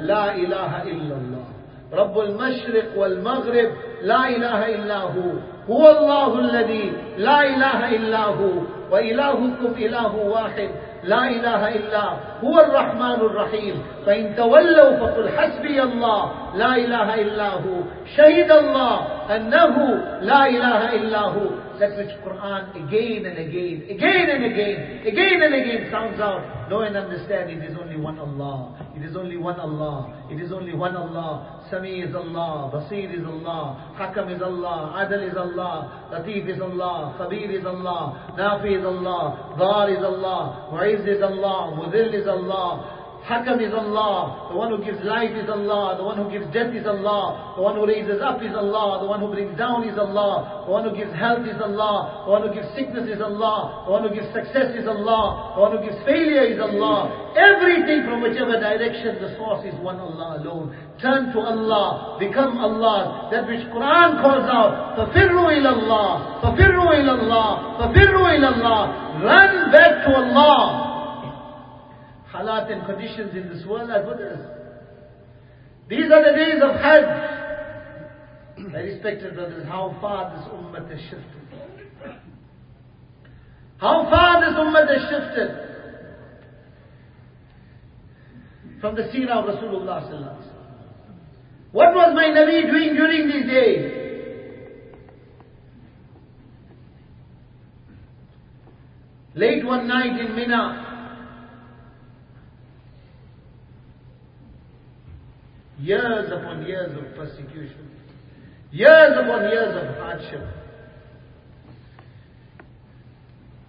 لَا إِلَهَ إِلَّا اللَّهِ رب المشرق والمغرب لا إله إلا هو. هو الله الذي لا إله إلا هو. وإلهكم إله واحد. لا إله إلا هو الرحمن الرحيم. فإن تولوا فقل حسبي الله. لا إله إلا هو. شهد الله أنه لا إله إلا هو. That which Quran again and again, again and again, again and again sounds out. Know and understand it is only one Allah. It is only one Allah. It is only one Allah. Sami is Allah. Basir is Allah. Hakam is Allah. Adal is Allah. Latif is Allah. Khabir is Allah. Nafi is Allah. Dar is Allah. Mu'izz is Allah. Mudil is Allah. Hakam is Allah. The one who gives life is Allah. The one who gives death is Allah. The one who raises up is Allah. The one who brings down is Allah. The one who gives health is Allah. The one who gives sickness is Allah. The one who gives success is Allah. The one who gives failure is Allah. Everything from whichever direction the source is one Allah alone. Turn to Allah. Become Allah. That which Quran calls out. فَفِرُّوا إِلَى اللَّهِ فَفِرُّوا إِلَى اللَّهِ فَفِرُّوا إِلَى اللَّهِ Run back to Allah halat and conditions in this world are us. These are the days of Hajj. My respected brothers, how far this ummah has shifted. How far this ummah has shifted from the seerah of Rasulullah sallallahu alaihi What was my Nabi doing during these days? Late one night in Mina, Years upon years of persecution. Years upon years of hardship.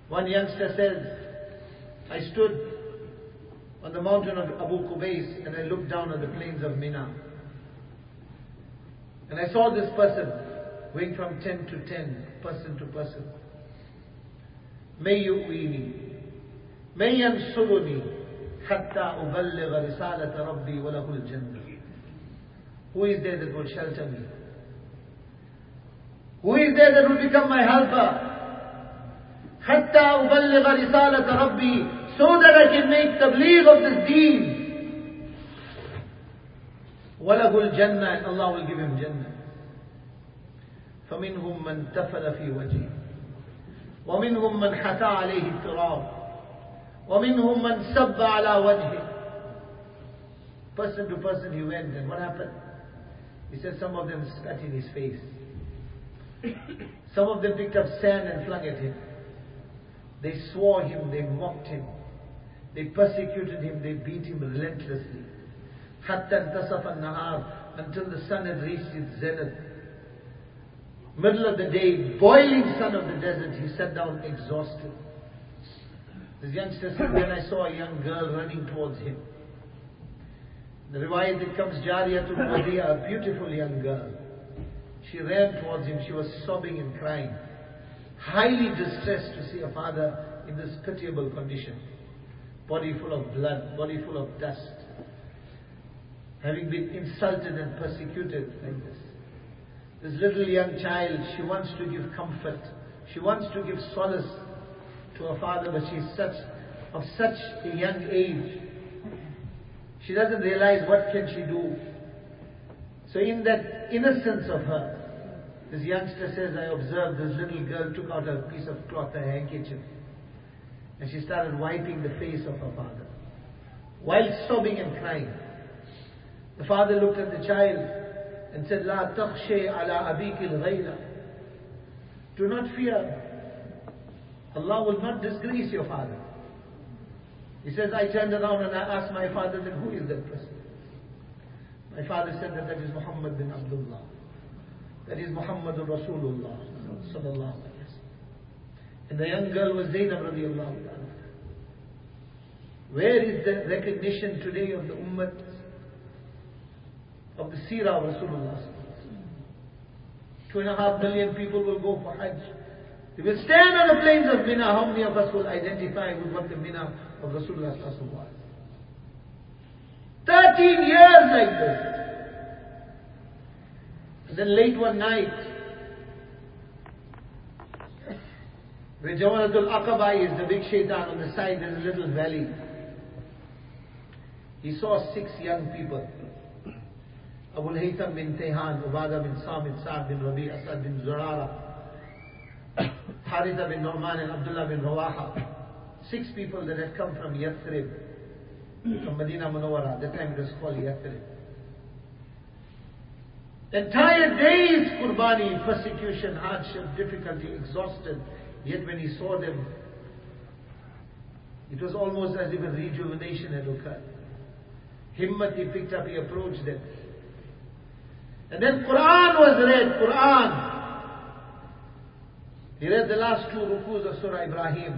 One youngster says, I stood on the mountain of Abu Qubais and I looked down on the plains of Mina. And I saw this person going from 10 to 10, person to person. May you may yansuruni hatta uballigha risalata rabbi wa lahu al-jannah. Who is there that will shelter me? Who is there that will become my helper? حتى أبلغ رسالة ربي so that I can make tabligh of this deen. وله الجنة Allah will give him Jannah. فمنهم من تفل في وجهه ومنهم من حتى عليه التراب ومنهم من سب على وجهه Person to person he went and what happened? He said some of them spat in his face. Some of them picked up sand and flung at him. They swore him, they mocked him, they persecuted him, they beat him relentlessly. Hatta tasaf nahar until the sun had reached its zenith. Middle of the day, boiling sun of the desert, he sat down exhausted. The youngster said, when I saw a young girl running towards him. The riwayat it comes Jariyatul Wadiya, a beautiful young girl. She ran towards him, she was sobbing and crying. Highly distressed to see a father in this pitiable condition. Body full of blood, body full of dust having been insulted and persecuted like this. This little young child, she wants to give comfort. She wants to give solace to her father, but she's such, of such a young age. She doesn't realize what can she do. So in that innocence of her, this youngster says, I observed this little girl took out a piece of cloth, a handkerchief, and she started wiping the face of her father while sobbing and crying. The father looked at the child and said, La taqshay ala abikil ghayla. Do not fear. Allah will not disgrace your father. He says, I turned around and I asked my father, then who is that person? My father said that that is Muhammad bin Abdullah. That is Muhammadur Rasulullah And the young girl was Zainab radiallahu. Where is the recognition today of the ummah of the seerah of Rasulullah. Two and a half million people will go for Hajj. They will stand on the plains of Mina. How many of us will identify with what the Mina of Rasulullah was? Thirteen years like this. And then late one night, where Jamaratul Aqaba is, the big shaitan on the side, there's a little valley. He saw six young people. Abu Haytham bin Tehan, Ubadah bin Samit, bin Rabi, Asad bin Zurara, Haritha bin Nu'man and Abdullah bin Rawaha. Six people that had come from Yathrib, hmm. from Medina Munawwara. At the time it was called Yathrib. Entire days, Qurbani, persecution, hardship, difficulty, exhausted. Yet when he saw them, it was almost as if a rejuvenation had occurred. Himmat he picked up, he approached them. And then Quran was read, Quran. He read the last two rukus of Surah Ibrahim.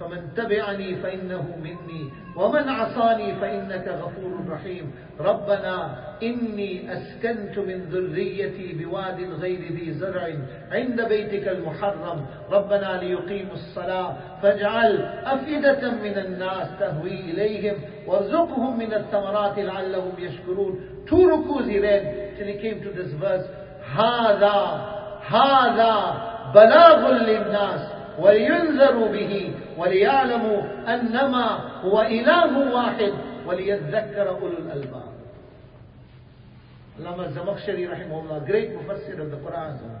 فمن تبعني فإنه مني ومن عصاني فإنك غفور رحيم. ربنا إني أسكنت من ذريتي بواد غير ذي زرع عند بيتك المحرم. ربنا ليقيموا الصلاة فاجعل أفئدة من الناس تهوي إليهم وارزقهم من الثمرات لعلهم يشكرون. Two rukus he read till he came to this verse. هذا هذا بلاغ للناس. ولينذروا به وليعلموا أنما هو إله واحد وليذكر أولو الألباب Allama Zamakhshari rahimahullah, great mufassir of the Quran.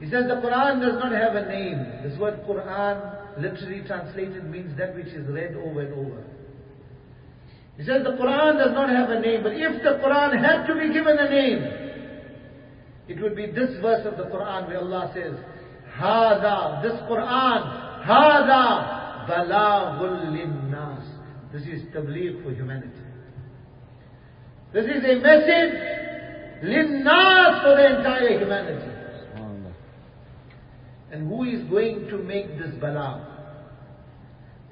He says the Quran does not have a name. This word Quran, literally translated, means that which is read over and over. He says the Quran does not have a name, but if the Quran had to be given a name, it would be this verse of the Quran where Allah says, Hada, this Quran, Hada Balaghul Linnas. This is tabligh for humanity. This is a message linnas for the entire humanity. And who is going to make this bala?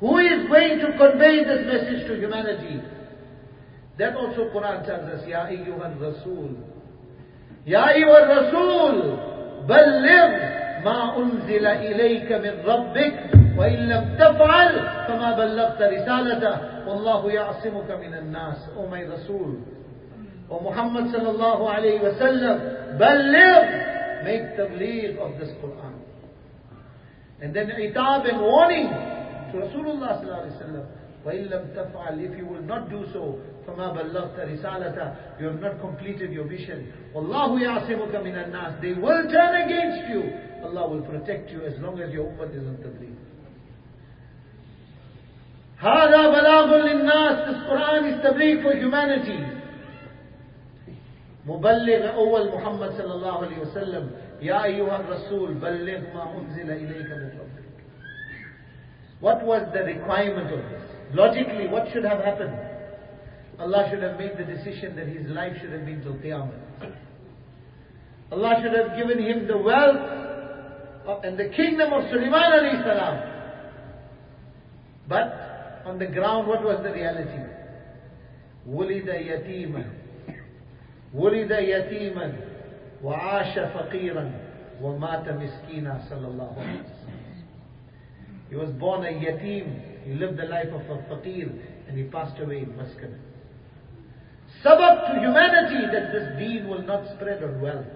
Who is going to convey this message to humanity? That also Quran tells us, Ya ayyuhal Rasul. Ya ayyuhal Rasul. Balligh ما أنزل إليك من ربك وإن لم تفعل فما بلغت رسالته والله يعصمك من الناس أو ماي رسول. ومحمد صلى الله عليه وسلم بلغ make تبليغ of this Quran. And then عتاب and warning to رسول الله صلى الله عليه وسلم وإن لم تفعل if you will not do so فما بلغت رسالته. You have not completed your mission والله يعصمك من الناس. They will turn against you. Allah will protect you as long as your ummah is on tabligh. هذا بلاغ للناس This Quran is tabligh for humanity. مبلغ أول محمد صلى الله عليه وسلم يا أيها الرسول بلغ ما أنزل إليك من ربك What was the requirement of this? Logically, what should have happened? Allah should have made the decision that his life should have been till Qiyamah. Allah should have given him the wealth and the kingdom of Sulaiman alayhi salam. But on the ground, what was the reality? ولد يتيما ولد يتيما وعاش فقيرا ومات مسكينا صلى الله عليه وسلم He was born a yatim, he lived the life of a faqir and he passed away in Muscat. Sabab to humanity that this deen will not spread on wealth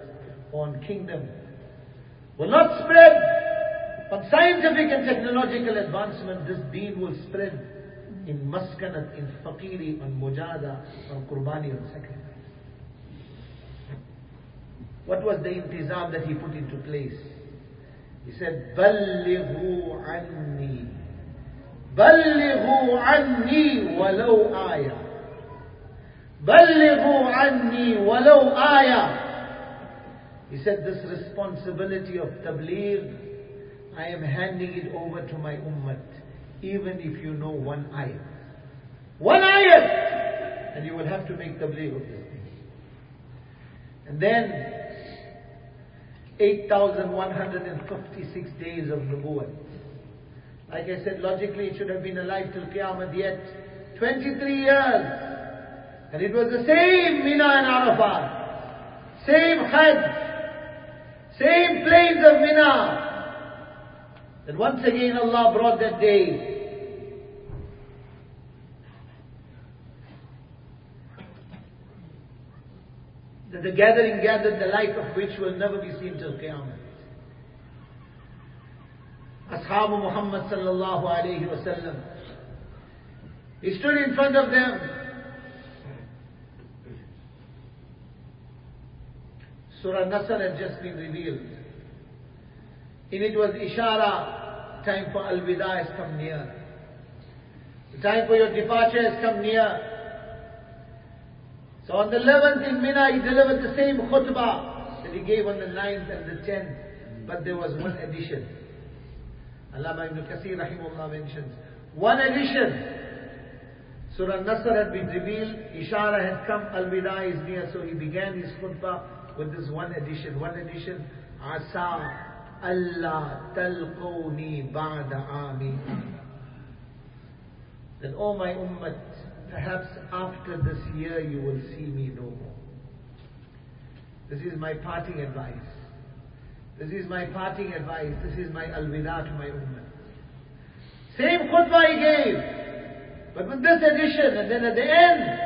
or on kingdom, will not spread. But scientific and technological advancement, this deen will spread in maskanat, in faqiri, on mujahada, on qurbani, on sacrifice. What was the intizam that he put into place? He said, بَلِّغُوا عَنِّي بَلِّغُوا عَنِّي وَلَوْ آيَةً بَلِّغُوا عَنِّي وَلَوْ آيَةً he said, this responsibility of tabligh, I am handing it over to my ummah, even if you know one ayat. One ayat! And you will have to make tabligh of this thing. And then, 8,156 days of nubuwwat. Like I said, logically it should have been alive till Qiyamah, yet 23 years. And it was the same Mina and Arafat, same Hajj, same plains of Mina. That once again Allah brought that day. That the gathering gathered the like of which will never be seen till Qiyamah. Ashab Muhammad sallallahu alayhi wasallam. He stood in front of them. Surah Nasr had just been revealed. In it was Ishara, time for Al-Wida has come near. The time for your departure has come near. So on the 11th in Mina, he delivered the same khutbah that he gave on the 9th and the 10th, but there was one addition. Allama ibn Kathir rahimahullah mentions, one addition. Surah Nasr had been revealed, Ishara had come, Al-Wida is near, so he began his khutbah with this one addition. One addition, Asa Allah talqawni ba'da ami. That, oh my ummah, perhaps after this year you will see me no more. This is my parting advice. This is my parting advice. This is my alwida to my ummah. Same khutbah he gave, but with this addition, and then at the end,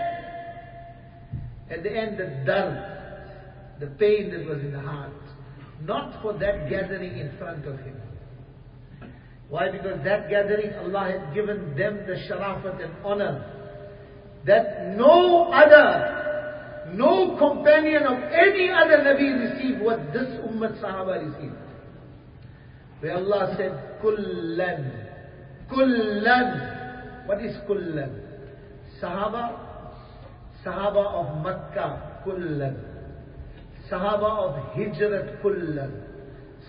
at the end the dard, the pain that was in the heart, not for that gathering in front of him. Why? Because that gathering, Allah had given them the sharafat and honor that no other, no companion of any other Nabi received what this Ummah Sahaba received. Where Allah said, Kullan, Kullan. What is Kullan? Sahaba, Sahaba of Makkah, Kullan. Sahaba of Hijrat, Kullan.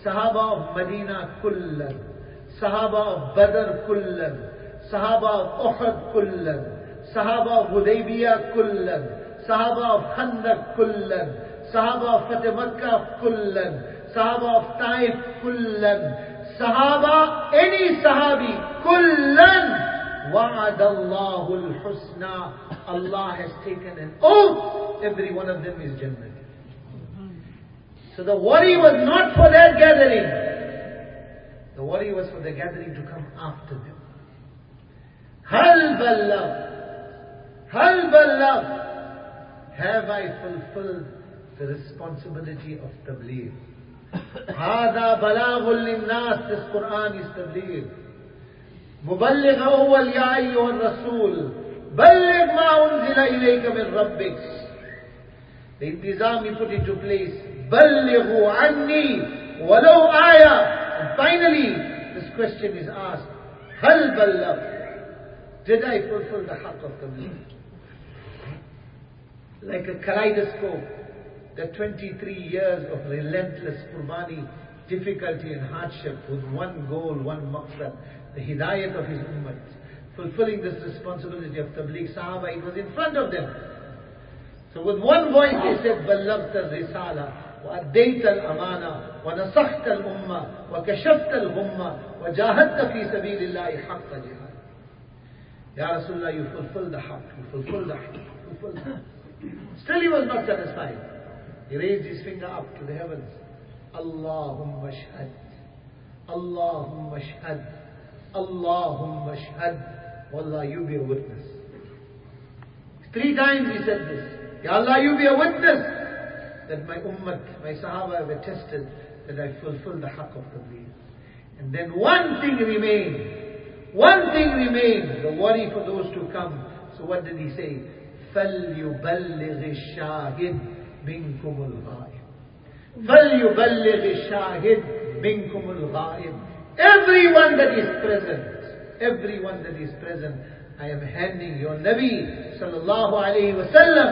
Sahaba of Medina, Kullan. Sahaba of Badr, Kullan. Sahaba of Uhud, Kullan. Sahaba of Hudaybiyah kullan, Sahaba of Khandaq kullan, Sahaba of Fateh Makkah kullan, Sahaba of Taif kullan, Sahaba, any Sahabi kullan, wa'ad Allahul husna. Allah has taken an oath, every one of them is Jannah. So the worry was not for their gathering. The worry was for the gathering to come after them. Hal balagh. Hal balagh. Have I fulfilled the responsibility of tabligh? هذا بلاغ للناس This Quran is tabligh. مبلغ أول يا أيها الرسول بلغ ما أنزل إليك من ربك The intizam put into place بلغوا عني ولو آية And finally this question is asked هل بلغ Did I fulfill the haqq of tabligh? Like a kaleidoscope the 23 years of relentless qurbani, difficulty and hardship with one goal, one maqsad, the hidayat of his ummah, fulfilling this responsibility of tabligh sahaba, it was in front of them. So with one voice they said, بلغت الرسالة وأديت الأمانة ونصحت الأمة وكشفت الغمة وجاهدت في سبيل الله حق جهاد. Ya Rasulullah, you fulfill the haqq, you fulfill the haqq, you fulfill the haqq. Still he was not satisfied. He raised his finger up to the heavens. Allahumma shahad. Allahumma shahad. Allahumma shahad. Wallah, you be a witness. Three times he said this. Ya Allah, you be a witness that my ummah, my sahaba have attested that I fulfill the haqq of tabligh. And then one thing remained. One thing remained, the worry for those to come. So what did he say? فَلْيُبَلِّغِ الشَّاهِدِ منكم الغائب فليبلغ الشاهد منكم الغائب everyone that is present everyone that is present I am handing your Nabi sallallahu alayhi wasallam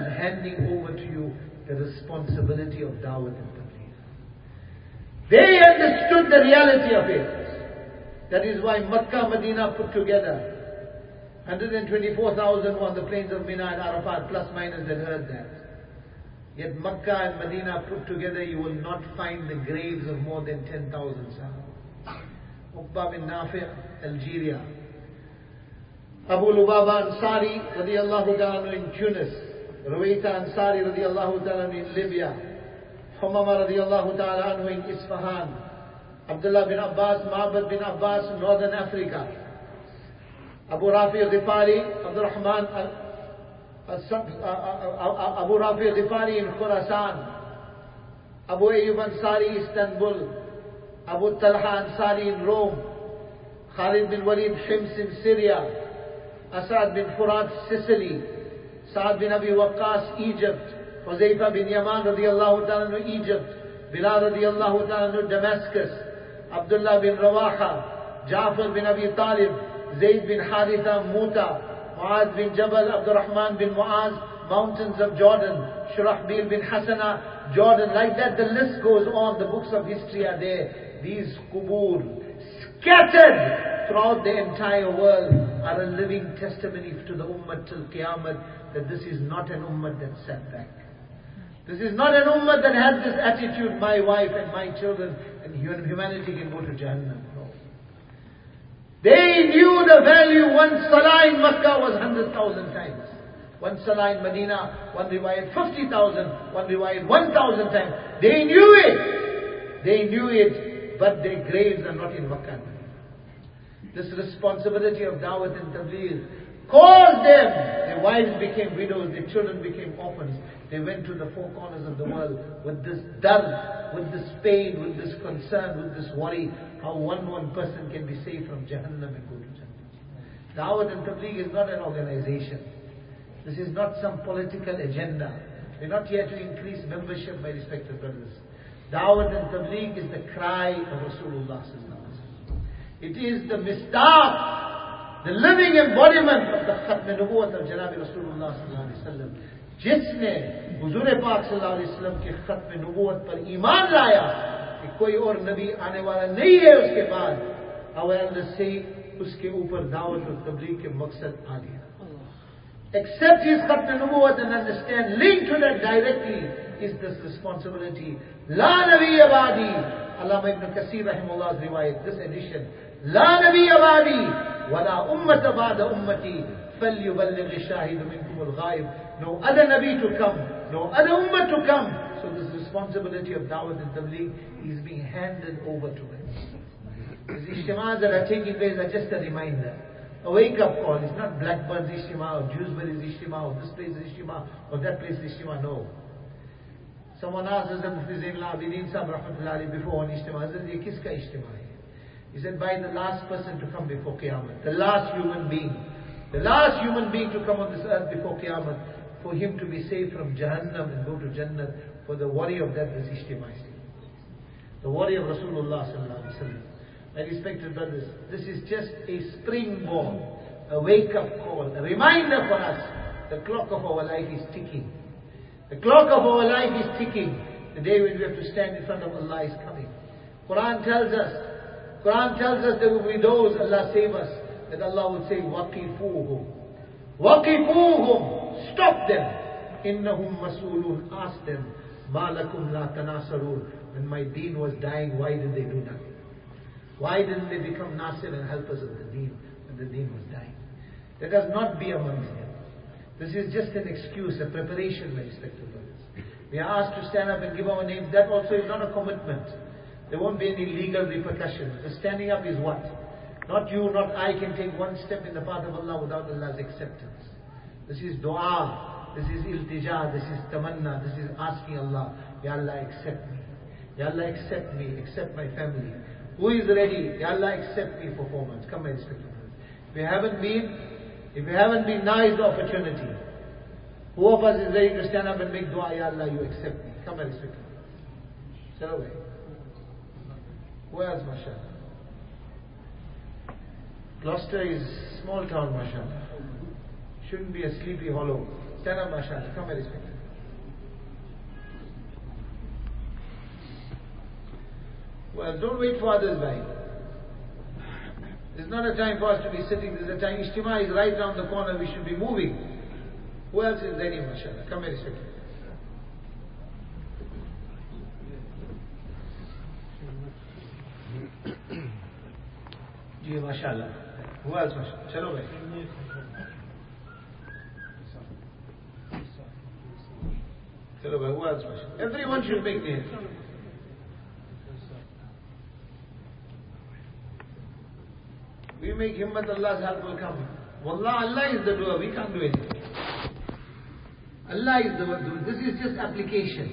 is handing over to you the responsibility of Dawat and Tabligh. They understood the reality of it. That is why Makkah, Medina put together 124,000 on the plains of Mina and Arafat, plus minus that heard that. Yet Makkah and Medina put together, you will not find the graves of more than 10,000 Sahaba. Uqba bin Nafi' Algeria. Abu Lubaba Ansari radiallahu ta'ala in Tunis. Ruwaita Ansari radiallahu ta'ala in Libya. Humama radiallahu ta'ala anhu in Isfahan. Abdullah bin Abbas, Ma'bad bin Abbas in Northern Africa. Abu Rafi Ghifari, Abdul Rahman Abu Rafi Ghifari in Khurasan, Abu Ayyub Ansari Istanbul, Abu Talha Ansari in Rome, Khalid bin Walid Hims in Syria, Asad bin Furat Sicily, Saad bin Abi Waqqas Egypt, Huzaifa bin Yaman radiallahu ta'ala Egypt, Bilal radiallahu ta'ala Damascus, Abdullah bin Rawaha, Ja'far bin Abi Talib, Zayd bin Haritha Muta, Muaz bin Jabal, Abdurrahman bin Muaz, mountains of Jordan, Shurahbil bin Hasana, Jordan, like that the list goes on, the books of history are there. These kubur, scattered throughout the entire world, are a living testimony to the ummah till Qiyamah that this is not an ummah that sat back. This is not an ummah that has this attitude, my wife and my children and humanity can go to Jahannam. No. They knew the value. One salah in Makkah was 100,000 times. One salah in Medina, one riwayat 50,000, one riwayat 1,000 times. They knew it. They knew it, but their graves are not in Makkah. This responsibility of Dawat and Tabligh caused them. Their wives became widows, their children became orphans. They went to the four corners of the world with this dard, with this pain, with this concern, with this worry, how one one person can be saved from Jahannam and go to Jannah. Dawat and Tabligh is not an organization. This is not some political agenda. We're not here to increase membership by respected brothers. Dawat and Tabligh is the cry of Rasulullah it is the Mustafa the living embodiment of the ختم نبوت آف جناب رسول اللہ صلی اللہ علیہ وسلم جس نے حضور پاک صلی اللہ علیہ وسلم کے ختم نبوت پر ایمان لایا کہ کوئی اور نبی آنے والا نہیں ہے اس کے بعد اوس اس کے اوپر دعوت اور تبلیغ کے مقصد آ دیا ایکسپٹ ختم نبوتریکٹلی از دس ریسپانسبلٹی لا نوی آبادی علامہ ابن کثیر رحم اللہ روایت دس ایڈیشن جسٹ ریمائنڈرز اجتماع جوس برز اجتماع اور یہ کس کا اجتماع ہے by the last person to come before Qiyamah, the last human being, the last human being to come on this earth before Qiyamah, for him to be saved from Jahannam and go to Jannah, for the worry of that is Ijtimai The worry of Rasulullah sallallahu alaihi wasallam. My respected brothers, this is just a springboard, a wake-up call, a reminder for us. The clock of our life is ticking. The clock of our life is ticking. The day when we have to stand in front of Allah is coming. Quran tells us Quran tells us there will be those, Allah save us, that Allah will say, وَقِفُوهُمْ وَقِفُوهُمْ Stop them. إِنَّهُمْ مَسْئُولُونَ Ask them, مَا لَكُمْ لَا تَنَاصَرُونَ When my deen was dying, why did they do nothing? Why didn't they become Nasir and helpers of the deen when the deen was dying? Let us not be amongst them. This is just an excuse, a preparation, my respected brothers. We are asked to stand up and give our names. That also is not a commitment. There won't be any legal repercussions. The standing up is what? Not you, not I can take one step in the path of Allah without Allah's acceptance. This is dua, this is iltija, this is tamanna, this is asking Allah, Ya Allah accept me. Ya Allah accept me, accept my family. Who is ready? Ya Allah accept me for four months. Come my brothers. If you haven't been, if you haven't been, now is the opportunity. Who of us is ready to stand up and make dua, Ya Allah, you accept me. Come my brothers. Sit away. Where's mashallah? Gloucester is small town, mashallah. Shouldn't be a sleepy hollow. Stand up, mashallah. Come and respect. Well, don't wait for others, bhai. It's not a time for us to be sitting. There's a time. Ijtima is right around the corner. We should be moving. Who else is ready, mashallah? Come here, and جی ماشاء اللہ ہوا چلو بھائی۔ چلو بھائی، ہوا everyone should make there we make ہمت اللہ صاحب ول اللہ اللہ از the doer we can do it Allah is the this is just application